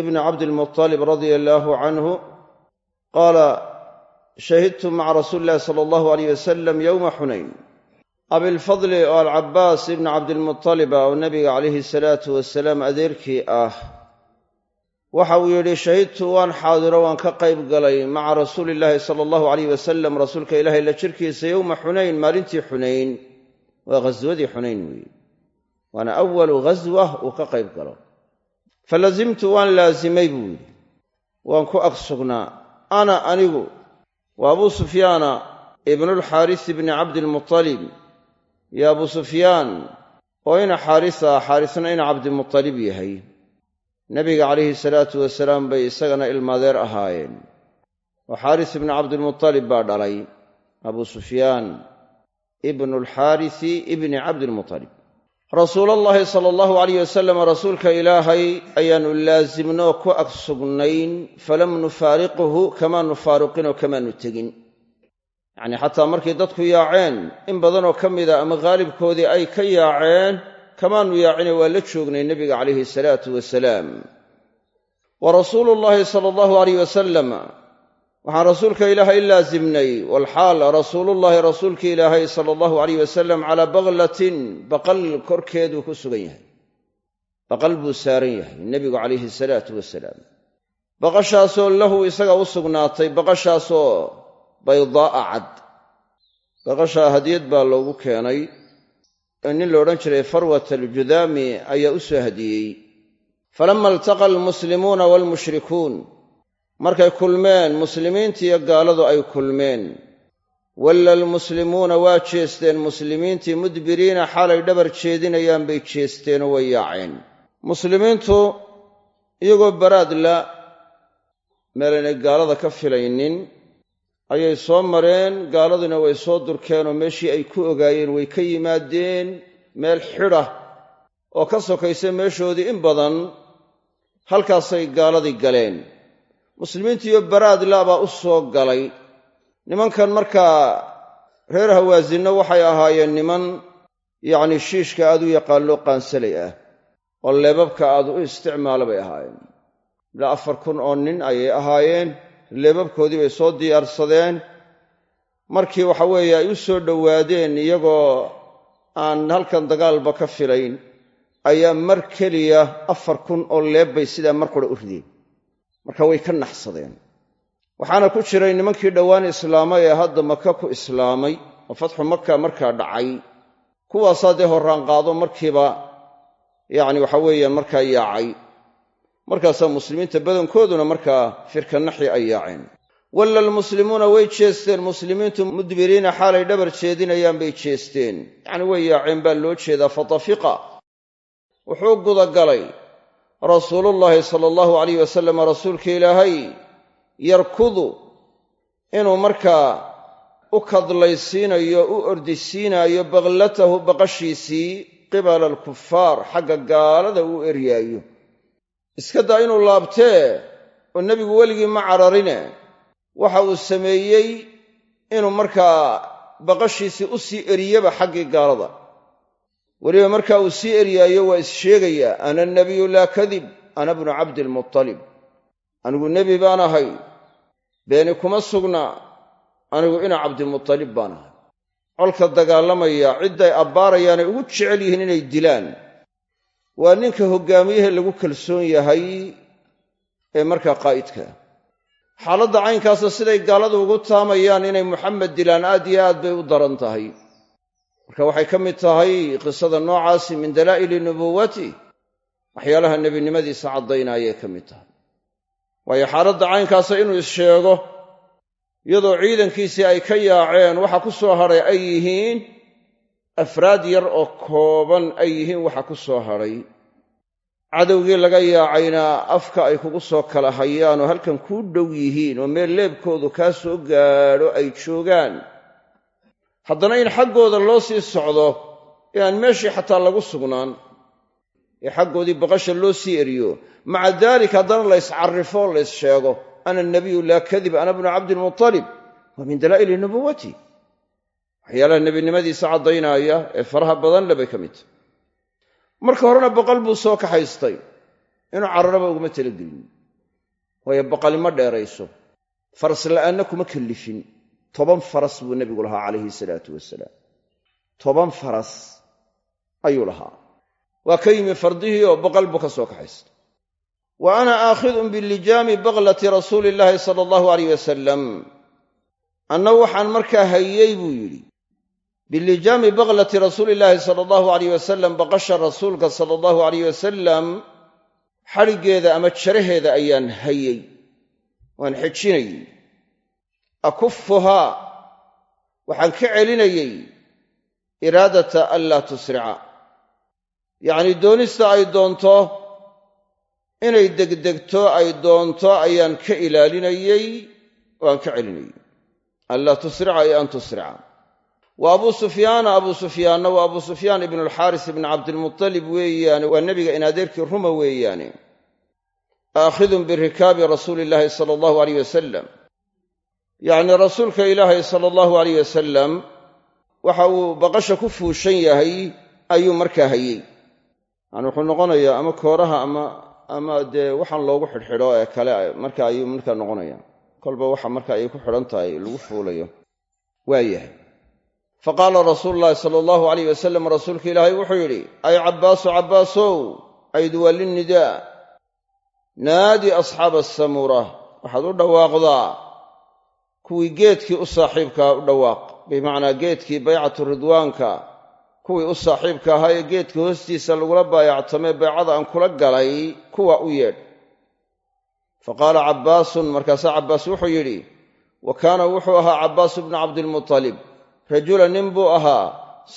ibni cabdilmuطalib radia allaahu canhu qaala shahidtu maca rasuuli illahi sala allahu alayh wasalam yowma xunayn abilfadli oo alcabaas ibni cabdilmuطaliba oo nebiga calayhi salaatu wasalaam adeerkii ah waxa uu yidhi shahidtu waan xaadiro waan ka qayb galay maca rasuuli illaahi sala allahu alayh wasalam rasuulka ilaahay la jirkiisa yowma xunayn maalintii xunayn. Waa ghaswadii xunayn weeye waana awalu ghaswa uu ka qayb galo. Falazimtu waan laasimay buu yidhi. Waan ku ag sugnaa ana anigu wa abuu sufyaana ibnulxaaris bni cabdiilmutalib iyo abuu sufyaan oo ina xaarisa xaarisna ina cabdimutalib yahay nebiga calayhi salaatu wasalaam bay isagana ilmaadeer ahaayeen. Oo xaaris ibnu cabdilmutalib baa dhalay abuu sufyaan ibnu alxaarisi ibni cabdilmutalib rasuulallaahi sala allahu alayh wasalam rasuulka ilaahay ayaannu laasimnoo ku ag sugnayn falam nufaariqhu kamaanu faaruqinoo kamaanu tegin. Yacnii xataa markay dadku yaaceen in badanoo ka mida ama khaalibkoodii ay ka yaaceen kamaanu yaacine waa la joognay nebiga calayhi salaatu wasalaam. Wa rasuulu llaahi sala allahu alayh wasalam waxaan rasuulka ilaahay laasimnay walxaal rasuulullaahi rasuulkii ilaahay sala allahu alayh wasalam calaa baklatin baqal korkeeduu ku sugan yahay. Baqal buu saaran yahay nebigu calayhi salaatu wasalaam. Baqashaasoo lahu isaga u sugnaatay baqashaasoo baydaa'a cad. Baqashaa hadiyad baa loogu keenay nin la odhan jiray farwat aljudaami ayaa u soo hadiyey. Falama iltaqa almuslimuuna waalmushrikuun markay kulmeen muslimiintiiyo gaaladu ay kulmeen. Walla almuslimuuna waa jeesteen muslimiintii mudbiriina xaalay dhabar jeedinayaan bay jeesteenoo way yaaceen. Muslimiintu iyagoo baraadla meelaynay gaalada ka filaynin ayay soo mareen gaaladuna way soo durkeenoo meeshii ay ku ogaayeen way ka yimaadeen meel xidha oo ka sokaysa meeshoodii in badan halkaasay gaaladii galeen. Muslimiintiiyo baraadla baa u soo galay. Nimankan markaa reer hawaasinno waxay ahaayeen niman yacni shiishka aad u yaqaanno qaansalay ah oo leebabka aad u isticmaala bay ahaayeen. Ilaa afar kun oo nin ayay ahaayeen leebabkoodii bay soo diyaarsadeen. Markii waxa weeye ay u soo dhowaadeen iyagoo aan halkan dagaalba ka filayn ayaa mar keliya afar kun oo leeb bay sidaa mar qura u rideen. Marka way ka naxsadeen. Waxaana ku jiray nimankii dhowaan islaamay ee hadda maka ku islaamay oo fatxu maka markaa dhacay. Kuwaasaa dee horraanqaado markiiba yacni waxa weeye markaa yaacay markaasaa muslimiinta badankooduna markaa firkanaxi ay yaaceen. Walla almuslimuuna way jeesteen muslimiintu mudbiriina xaalay dhabar jeedinayaan bay jeesteen. Yacni way yaaceen baa loo jeedaa fatafiqa wuxuu gudagalay rasuulullaahi sala allahu alayh wasalam rasuulka ilaahay yarkudu inuu markaa u kadlaysiinayo u ordisiinaayo baklatahu baqashiisii qibala alkufaar xagga gaalada uu eryaayo iska daa inuu laabtee oo nebigu weligii ma cararine. Waxa uu sameeyey inuu markaa baqashiisii u sii eriyaba xaggii gaalada. Weliba markaa uu sii eryaayo waa is-sheegayaa ana nabiyu laa kadib ana bnu cabdiilmutalib anigu nebi baan ahay beeni kuma sugna anigu ina cabdimutalib baan ahay. Colka dagaalamaya cidday abbaarayaanay ugu jecel yihiin inay dilaan waa ninka hoggaamiyaha lagu kalsoon yahay ee markaa qaa'idka. Xaaladda caynkaasa siday gaaladu ugu taamayaan inay muxamed dilaan aad iyo aad bay u daran tahay. Marka waxay ka mid tahay qisada noocaasi min dalaa'ili nubuwati waxyaalaha nebinimadiisa caddaynayay ka mid tahay. Waayo xaaladda caynkaasa inuu is-sheego iyadoo ciidankiisii ay ka yaaceen waxa ku soo hadhay ay yihiin afraad yar oo kooban ay yihiin waxa ku soo hadhay cadowgii laga yaacayna afka ay kugu soo kala hayaan oo halkan kuu dhow yihiin oo meel leebkoodu kaa soo gaadho ay joogaan. Haddana in xaggooda loo sii socdo inaan meeshii xataa lagu sugnaan ee xaggoodii baqasha loo sii eriyo maca daalik haddana la yscarrifo la ys sheego ana nabiyu laa kadib ana bnu cabdiilmutalib waa min dalaa'ili nubuwati waxyaalaha nebinimadiisa caddaynaya ee faraha badan le bay ka mid tahy marka horena baqal buu soo kaxaystay. Inuu cararaba uguma talagelin. Waayo baqali ma dheerayso. Faras la'aanna kuma kallifin toban faras buu nebigu lahaa calayhi salaatu wasalaam. Toban faras ayuu lahaa. Waa ka yimi fardihii oo baqal buu ka soo kaxaystay. Wa ana aakhidun bilijaami baklati rasuuli illaahi sala allahu alayh wasalam anna waxaan markaa hayey buu yidhi bilijaami baklati rasuuli illaahi sala allahu alayh wasalam baqasha rasuulka sala allahu alayh wasalam xadhiggeeda ama jaraheeda ayaan hayey waan xejinayey akufuhaa waxaan ka celinayey iraadata anlaa tusrica. Yacnii doonista ay doonto inay degdegto ay doonto ayaan ka ilaalinayey oo aan ka celinayey anlaa tusrica iyo an tusrica wa abuu sufyaana abuu sufyaanna waa abuu sufyaan ibnu alxaaris ibni cabdilmutalib weeyaane waa nebiga in adeerkii ruma weeyaane aakhidun birikaabi rasuuli illaahi sala allahu alayh wasalam yacnii rasuulka ilaahay sala allahu alayh wasalam waxa uu baqasha ku fuushan yahay ayuu markaa hayey yani wuxuu noqonayaa ama kooraha ama ama dee waxaan loogu xidhxidho ee kale marka ayuu markaa noqonaya kolba waxa marka ay ku xidhan tahay lagu fuulayo. Waa yahay fa qaala rasuulu llaahi sala allahu alayh wasalam rasuulka ilaahay wuxuu yidhi ay cabbaasu cabbaasow aydu waa linnidaa naadi asxaaba asamuura waxaad u dhawaaqdaa kuwii geedkii u saaxiibkaa u dhawaaq bimacnaa geedkii baycatu ridwaanka kuwii u saaxiibka ahaa ee geedka hoostiisa lagula baayactamee baycada aan kula galay kuwa u yeedh. Fa qaala cabbaasun markaasaa cabbaas wuxuu yidhi wa kaana wuxuu ahaa cabbaasu bnu cabdilmutalib rajulan nin buu ahaa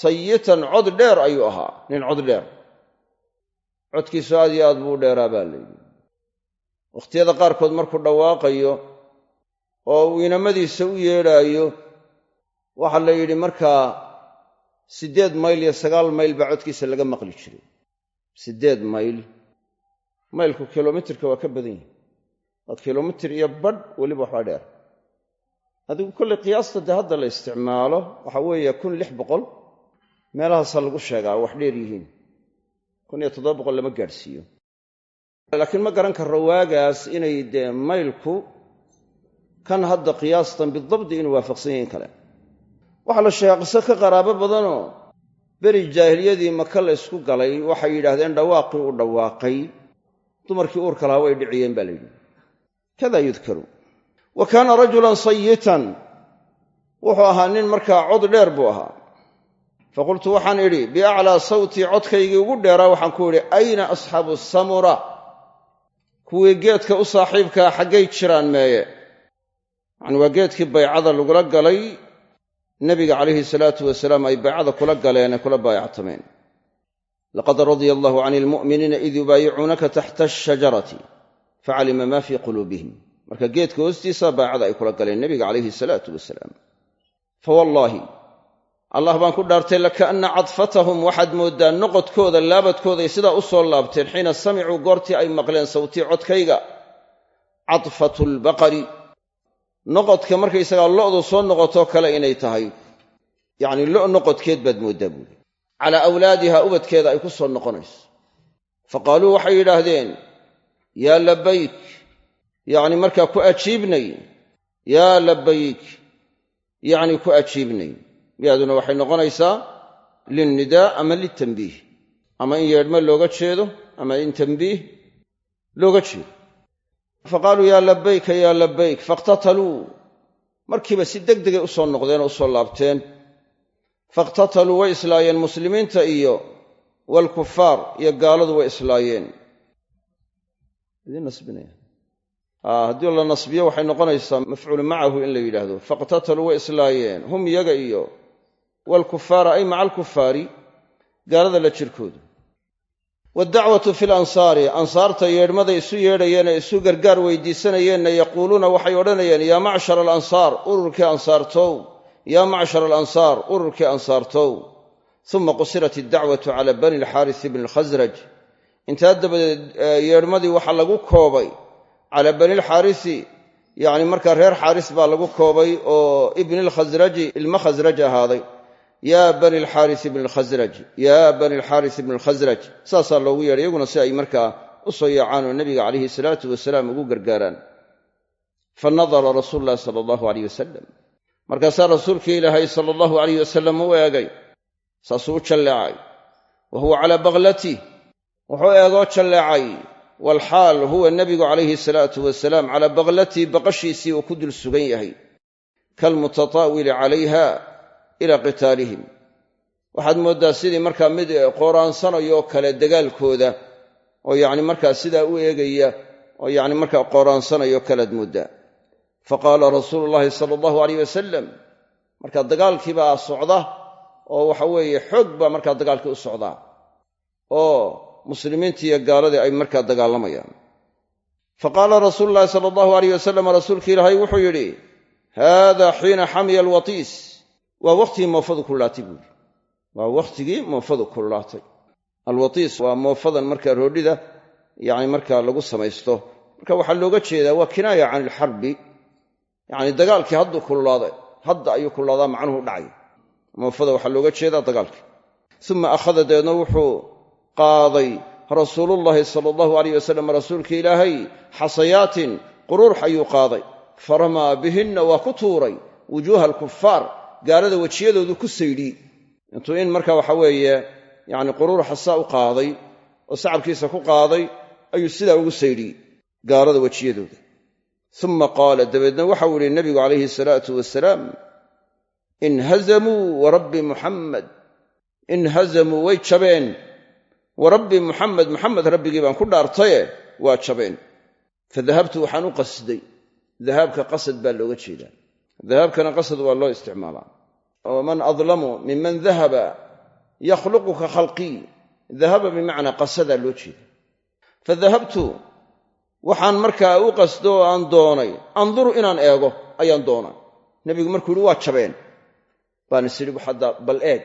sayitan cod dheer ayuu ahaa nin cod dheer. Codkiisu aad iyo aad buu u dheeraa baa layidhi wakhtiyada qaarkood markuu dhawaaqayo oo uu inamadiisa u yeedhaayo waxaa la yidhi markaa siddeed mayl iyo sagaal mayl baa codkiisa laga maqli jiray. Siddeed mayl. Maylku kilomitirka waa ka badan yahay. Waa kilomitir iyo badh weliba waxbaa dheer adigu kollay qiyaasta dee hadda la isticmaalo waxaa weeye kun lix boqol meelahaasaa lagu sheegaa wax dheer yihiin. Kun iyo toddoba boqol lama gaadhsiiyo. Laakiin ma garan karro waagaas inay dee maylku kan hadda qiyaastan bidabdi inuu waafaqsan yahin kale. Waxaa la sheegaa qiso ka qaraabo badanoo beri jaahiliyadii maka la ysku galay waxay yidhaahdeen dhawaaqii uu dhawaaqay dumarkii uurka lahaa way dhiciyeen baa la yidhi. Kada yudkaru wa kaana rajulan sayitan. Wuxuu ahaa nin markaa cod dheer buu ahaa. Faqultu waxaan idhi biaclaa sawtii codkaygii ugu dheeraa waxaan ku idhi ayna asxaabu samura? Kuwii geedka u saaxiibkaa xaggay jiraan meeye. Yacni waa geedkii baycada lagula galay. Nebiga calayhi salaatu wasalaam ay baycada kula galeen ee kula baayactameen laqad radia allahu can ilmu'miniina id yubaayicuunaka taxta ashajarati facalima ma fii quluubihim marka geedka hoostiisa baaycada ay kula galeen nebiga calayhi salaatu wasalaam. Fawallaahi allah baan ku dhaartay lakaanna cadfatahum waxaad mooddaa noqodkooda laabadkooday sidaa u soo laabteen xiina samicuu goortii ay maqleen sawtii codkayga. Cadfatu lbaqari noqodka markaysagaa lo'du soo noqotoo kale inay tahay. Yacni lo' noqodkeed baad mooddaa buuri calaa awlaadiha ubadkeeda ay ku soo noqonayso. Fa qaaluu waxay yidhaahdeen yaa labayk yacni markaa ku ajiibnay. Yaa labayk yacni ku ajiibnay. Yaaduna waxay noqonaysaa lilnidaa ama litanbiih. Ama in yeedhmo looga jeedo ama in tanbiih looga jeedo. Fa qaaluu yaa labayka yaa labayk fakhtataluu markiiba si deg degay u soo noqdeen oo u soo laabteen. Fakhtataluu way islaayeen muslimiinta iyo waalkufaar iyo gaaladu way islaayeen haddii la nasbiyo waxay noqonaysaa mafcuulu macahu in la yidhaahdo. Fakhtataluu way islaayeen. Hum iyaga iyo waalkufaara ay maca alkufaari gaalada la jirkoodu. Waddacwatu fi lansaari ansaarta yeedhmaday isu yeedhayeen ee isu gargaar weydiisanayeenna yaquuluuna waxay odhanayeen yaa macshara alansaar ururkii ansaartow. Yaa macshara alansaar ururkii ansaartow. Uma qusirat iddacwatu cala bani alxaaris ibni alkhasraj intaa dabadeed yeedhmadii waxaa lagu koobay cala bani alxaarisi yacni markaa reer xaaris baa lagu koobay oo ibni alkhasraji ilmo khasraj ahaaday. Yaa bani alxaaris ibni alkhasraj yaa bani alxaaris ibni alkhasraj saasaa loogu yeedhay iyaguna si ay markaa u soo yaacaan oo nebiga calayhi salaatu wasalaam ugu gargaaraan. Fa nadara rasuulu llahi sala allahu alayh wasalam markaasaa rasuulkii ilaahay sala allahu alayh wasalam u eegay saasuu u jalleecay. Wa huwa calaa baklatih wuxuu eegoo jalleecay walxaal huwa nebigu calayhi salaatu wasalaam calaa baklatii baqashiisii uu ku dul sugan yahay kalmutataawili calayha ilaa qitaalihim. Waxaad mooddaa sidii markaa mid qooraansanayoo kale dagaalkooda oo yacni markaa sidaa u eegaya oo yacni markaa qooraansanayoo kalead mooddaa fa qaala rasuulu llaahi sala allahu alayh wasalam markaa dagaalkii baa socda oo waxa weeye xoog baa markaa dagaalkii u socdaa oo muslimiintii iyo gaaladii ay markaa dagaalamayaan. Fa qaala rasuulu llaahi sala allahu alayh wasalam rasuulki ilaahay wuxuu yidhi haada xiina xamiya alwatiis waa wakhtigii moofadu kululaatay buuri waa wakhtigii moofadu kululaatay alwatiis waa moofadan markaa roodhida yacni markaa lagu samaysto. Marka waxaa looga jeedaa waa kinaaya can ilxarbi. Yacni dagaalkii hadduu kululaaday hadda ayuu kululaadaa macnuhu dhacay. Moofada waxaa looga jeedaa dagaalkii. Uma akhada dabeedna wuxuu qaaday rasuulullaahi sala allahu alayh wasalam rasuulka ilaahay xasayaatin quruurx ayuu qaaday. Faramaa bihinna waa ku tuuray wujuuha alkufaar gaalada wejiyadoodu ku saydhiyey intuu in marka waxa weeye yacni quruur xasaa u qaaday oo sacabkiisa ku qaaday ayuu sidaa ugu saydhiyey gaalada wejiyadooda. Uma qaala dabeedna waxau yihi nebigu calayhi salaatu wasalaam inhazamuu warabbi muxammed inhazamuu way jabeen warabbi muxamed muxamed rabbigii baan ku dhaartaye waa jabeen. Fa dahabtu waxaan u qasday. Dahaabka qasad baa looga jeedaa. Dahabkana qasad waa loo isticmaalaa. Waman adlamu miman dahaba yakhluqu ka khalqii dahaba bimacnaa qasadaa loo jeeda fadahabtu waxaan markaa u qasdo oo aan doonay. Anduru inaan eego ayaan doonaa. Nebigu markuu yihi waa jabeen. Baan is idhi hadda bal eeg.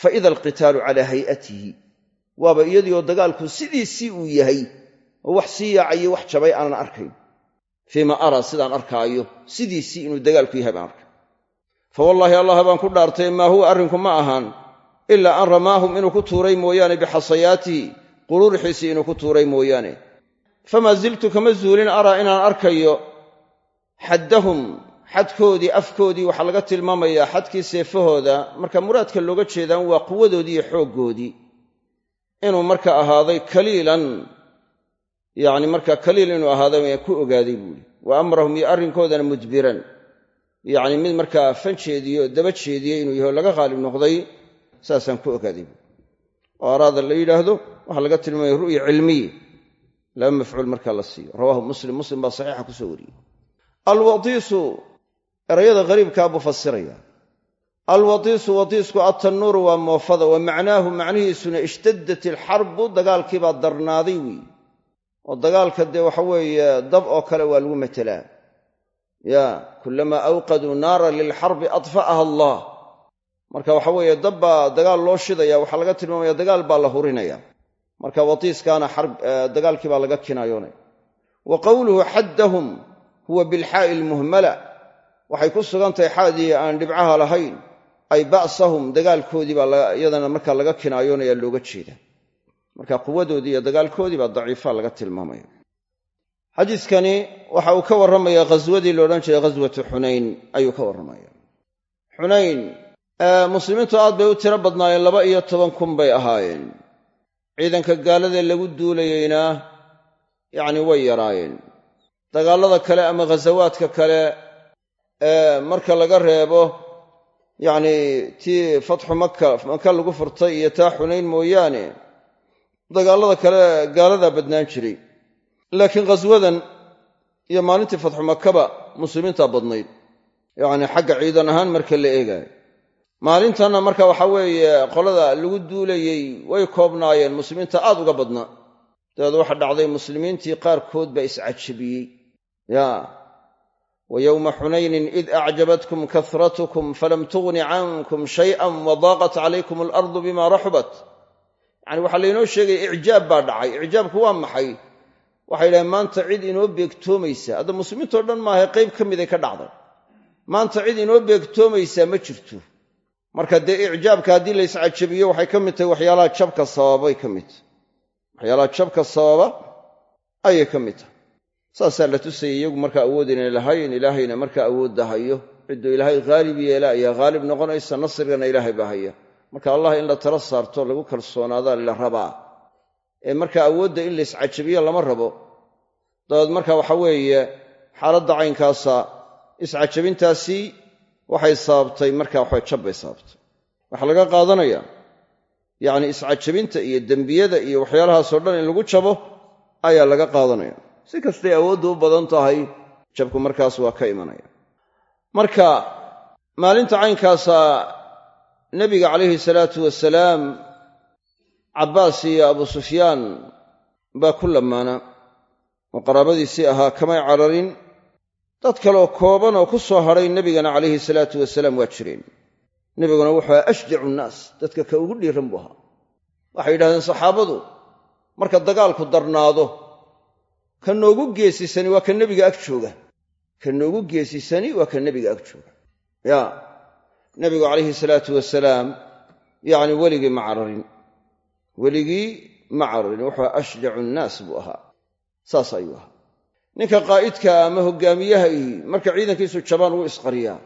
Fa ida alqitaalu calaa hay'atihi waaba iyadii oo dagaalku sidiisii uu yahay oo wax sii yaacayo wax jabay aanan arkayn. Fiima araa sidaan arkaayo sidiisii inuu dagaalku yahay baan arkay. Fa wallaahi allah baan ku dhaartay maa huwa arrinku ma ahaan ilaa an ramaahum inuu ku tuuray mooyaane bixasayaatihi quruurixiisii inuu ku tuuray mooyaane. Famaa ziltu kama zuulin araa inaan arkayo xaddahum xadkoodii afkoodii waxaa laga tilmaamayaa xadkii seefahooda. Marka muraadka looga jeedaan waa quwadoodii iyo xooggoodii inuu marka ahaaday kaliilan yacni marka kaliil inuu ahaaday waan ku ogaaday buuhi wa amrahum iyo arrinkoodana mudbiran yacni mid markaa fan jeediye oo daba jeediyey inuu yahay oo laga qaalib noqday saasaan ku ogaaday buui oo araada la yidhaahdo waxaa laga tilmaamaya ru'ya cilmiya laba mafcuul markaa la siiyo. Rawaahu muslim. Muslim baa saxiixa ku soo wariyey. Alwadiisu erayada qariibkaa buu fasiraya alwadiisu wadiisku atannuuru waa moofada wa macnaahu macnihiisuna ishtaddat ilxarbu dagaalkiibaa darnaaday weeye oo dagaalka dee waxa weeye dab oo kale waa lagu matelaa ya kulamaa awqaduu naaran lilxarbi adfa'aha allah. Marka waxa weeye dab baa dagaal loo shidaya waxaa laga tilmaamaya dagaal baa la hurinaya. Marka wadiiskaana dagaalkii baa laga kinaayoonaya wa qowluhu xaddahum huwa bilxaa'i almuhmala. Waxay ku sugan xaadii aan dhibcaha lahayn ay ba'sahum dagaalkoodii baa iyadana markaa laga kinaayoonaya looga jeeda. Marka quwadoodii iyo dagaalkoodii baa daciifa laga tilmaamaya. Xadiiskani waxa uu ka warramaya ghaswadii loodhan jiray ghaswatu xunayn ayuu ka warramaya. Xunayn muslimiintu aad bay u tiro badnaayeen laba iyo toban kun bay ahaayeen. Ciidanka gaaladee lagu duulayeyna yacni way yaraayeen. Dagaallada kale ama ghasawaadka kale ee marka laga reebo yacni tii fatxu maka maka lagu furtay iyo taa xunayn mooyaane dagaallada kale gaaladaa badnaan jiray. Laakiin ghaswadan iyo maalintii fatxu makaba muslimiintaa badnayd. Yacni xagga ciidan ahaan marka la eegaayo maalintanna marka waxa weeye qolada lagu duulayey way koobnaayeen muslimiinta aad uga badnaa dabeed waxa dhacday muslimiintii qaarkood baa iscajabiyey ya wa yowma xunaynin id acjabatkum kasratkum falam tugni cankum shay'an wadaaqat calaykum alardu bima raxubat yacani waxaa laynoo sheegaya icjaab baa dhacay. icjaabku waa maxay? Waxay yidhahen maanta cid inoo beegtoomaysa. Hadda muslimiintao dhan maaha qayb ka miday ka dhacday. Maanta cid inoo beegtoomaysaa ma jirto. Marka dee icjaabka haddii la iscajabiyo waxay ka mid tahay waxyaalaha jabka sababay ka mid. Waxyaalaha jabka sababa ayay ka mid tahay saasaa la tusayay iyagu markaa awood inay lahayn ilaahayna markaa awoodda hayo. Cidduu ilaahay haalib yeela ayaa haalib noqonaysa nasrigana ilaahay baa haya. Marka allah in la tala saarto lagu kalsoonaadaa la rabaa ee marka awoodda in la iscajabiyo lama rabo. Dabeed marka waxa weeye xaaladda caynkaasa iscajabintaasi waxay sababtay marka waxa jab bay sababtay waxaa laga qaadanaya yacni iscajabinta iyo dembiyada iyo waxyaalahaasoo dhan in lagu jabo ayaa laga qaadanaya si kastay awooddu u badan tahay jabku markaas waa ka imanaya. Marka maalinta caynkaasa nebiga calayhi salaatu wasalaam cabbaas iyo abu sufyaan baa ku lamaana oo qaraabadiisii ahaa kamay cararin dad kaleoo kooban oo ku soo hadhay nebigana calayhi salaatu wasalaam waa jireen. Nebiguna wuxuu aha ashjacu nnaas dadka ka ugu dhiiran buu ahaa. Waxay yidhahdeen saxaabadu marka dagaalku darnaado ka noogu geesisani waa ka nebiga ag jooga. Ka noogu geesisani waa ka nebiga ag jooga. Ya nebigu calayhi salaatu wasalaam yacni weligii ma cararin weligii ma cararin wuxuu ashjacu nnaas buu ahaa. Saas ayuu ahaa. Ninka qaa'idka ama hoggaamiyaha ihi marka ciidankiisu jabaan wuu isqariyaa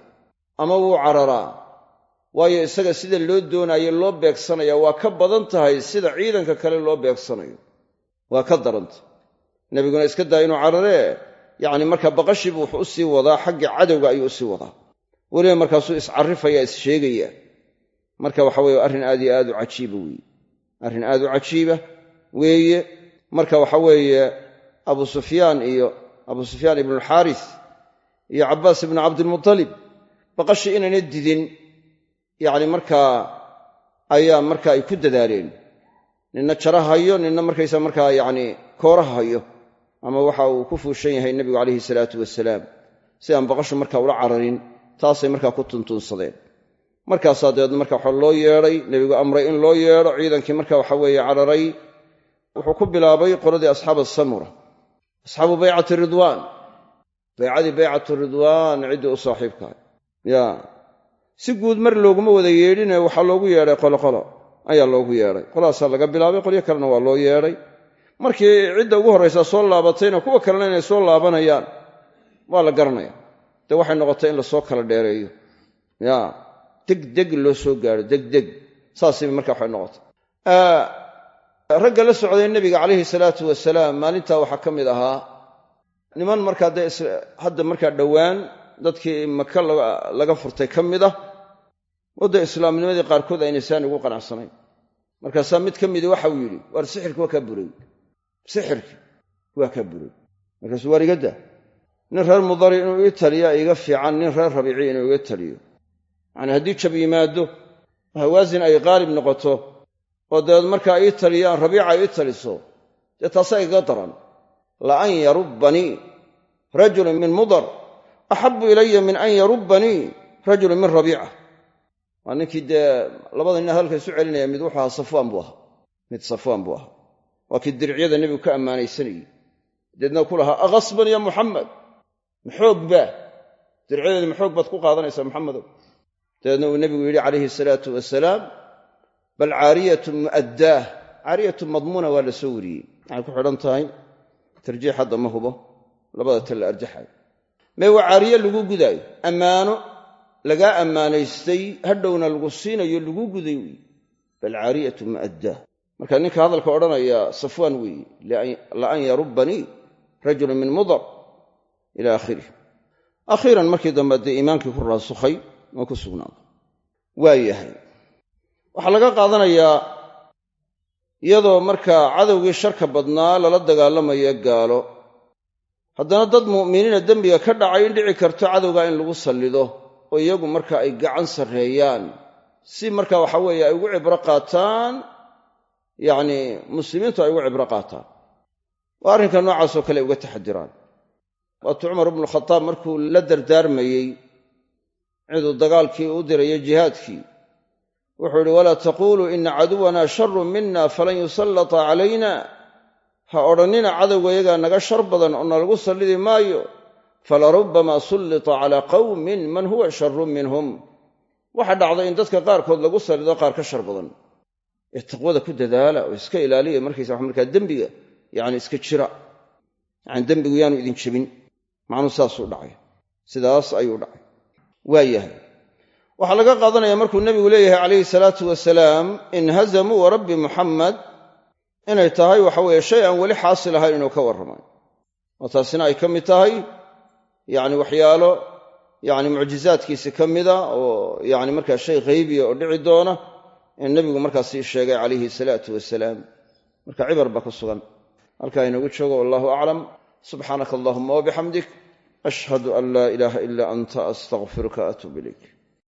ama wuu cararaa. Waayo isaga sida loo doonaayo loo beegsanaya waa ka badan tahay sida ciidanka kale loo beegsanayo. Waa ka daranta nebiguna iska daa inuu cararee yacni marka baqashiibu wuxuu u sii wadaa xagga cadowga ayuu u sii wadaa. Weliba markaasuu iscarrifaya issheegaya. Marka waxa weye arrin aad iyo aad u cajiiba weeye. Arrin aad u cajiiba weeye. Marka waxa weeye abu sufyaan iyo abu sufyaan ibnualxaaris iyo cabbaas ibnu cabdilmutalib baqashii inayna didin yacni markaa ayaa marka ay ku dadaaleen. Ninna jara hayo ninna markaysa markaa yacni kooraha hayo ama waxa uu ku fuushan yahay nebigu calayhi salaatu wasalaam si aan baqashu markaa ula cararin taasay markaa ku tuntuunsadeen. Markaasaa dabeedna marka waxa loo yeedhay nebigu amray in loo yeedho ciidankii marka waxa weeye cararay wuxuu ku bilaabay qoladii asxaab asamura asxaabu baycati ridwaan. Baycadii baycatu ridwaan ciddii u saaxiibkahay ya si guud mar looguma wada yeedhine waxaa loogu yeedhay qoloqolo ayaa loogu yeedhay. Qolaasaa laga bilaabay qolyo kalena waa loo yeedhay markii cidda ugu horraysaa soo laabatayna kuwa kalena inay soo laabanayaan waa la garanaya. Dee waxay noqotay in la soo kala dheereeyo. Ya degdeg loo soo gaaro degdeg. Saasayba marka waxay noqotay. Ragga la socday nebiga calayhi salaatu wasalaam maalintaa waxaa ka mid ahaa niman markaa dee hadda markaa dhowaan dadkii maka laga furtay ka mid ah oo dee islaamnimadii qaarkood aynay saan ugu qanacsanayn markaasaa mid ka midi waxa uu yidhi waar sixirki waa kaa buray sixirki waa kaa buray markaasuu waar iga daa nin reer mudari inuu ii taliyaa iga fiican nin reer rabiici inuu iga taliyo. Yacanii haddii jab yimaado hawaasin ay qaalib noqoto oo dabeed markaa ii taliyaan rabiica ii taliso dee taasaa igaga daran. La an yarubbanii rajulun min mudar axabu ilaya min an yarubbanii rajulun min rabiica. Waa ninkii dee labada nin hadalka isu celinaya mid wuxuu ahaa safwaan buu ahaa mid safwaan buu ahaa waa kii diricyada nebigu ka ammaanaysanayey deedna ku lahaa akhasban ya muxamed maxoog baa diricyadeedi maxoog baad ku qaadanaysaa muxamedow dabeedna uu nebigu yidhi calayhi salaatu wasalaam bal caariyatu mu'addaah caariyatu madmuuna waa la soo wariyey. Waxay ku xidhan tahay tarjiix hadda ma hubo labada tal la arjaxayo mee waa caariye lagu gudaayo ammaano lagaa ammaanaystay hadhowna lagu siinayo lagu guday wey bal caariyatu mu'addaah marka ninka hadalka odhanaya safwaan weeye la an yarubbanii rajulun min mudar ila aakhirih akhiiran markii dambe dee iimaankii ku raasukhay oo ku sugnaaday waa yahay. Waxaa laga qaadanayaa iyadoo markaa cadowgii sharka badnaa lala dagaalamayo gaalo haddana dad mu'miniina dembiga ka dhacay in dhici karto cadowga in lagu sallido oo iyagu marka ay gacan sarreeyaan. Si marka waxa weeye ay ugu cibro qaataan yacnii muslimiintu ay ugu cibro qaataan. Oo arrinka noocaasoo kale uga taxadiraan. Waatuu cumar ibnu khataab markuu la dardaarmayey ciduu dagaalkii u dirayo jihaadkii wuxuu yidhi walaa taquuluu ina caduwana sharun mina falan yusallata calayna. Ha odhannina cadowgayagaa naga shar badan oo nalagu sallidi maayo. Falarubbama sullita calaa qawmin man huwa sharun minhum. Waxa dhacday in dadka qaarkood lagu sallido qaar ka shar badan ee taqwada ku dadaala oo iska ilaaliya markaysa wax markaa dembiga yacni iska jira. Yacani dembigu yaanu idin jebin. Macnuu saasuu dhacay. Sidaas ayuu dhacay. Waa waxaa laga qaadanaya markuu nebigu leeyahay calayhi salaatu wasalaam inhazamuu wa rabbi muxammad inay tahay waxa weeye shay aan weli xaasil ahayn inuu ka warramay oo taasina ay ka mid tahay yacni waxyaalo yacni mucjizaadkiisi ka mida oo yacni markaa shay haybiya oo dhici doona in nebigu markaas sii sheegay calayhi salaatu wasalaam. Marka cibar baa ku sugan. Halkaa inoogu joogo wallahu aclam. Subxaanaka allahuma wabixamdik ashhadu an laa ilaaha ila anta astaqfiruka atuub ilayk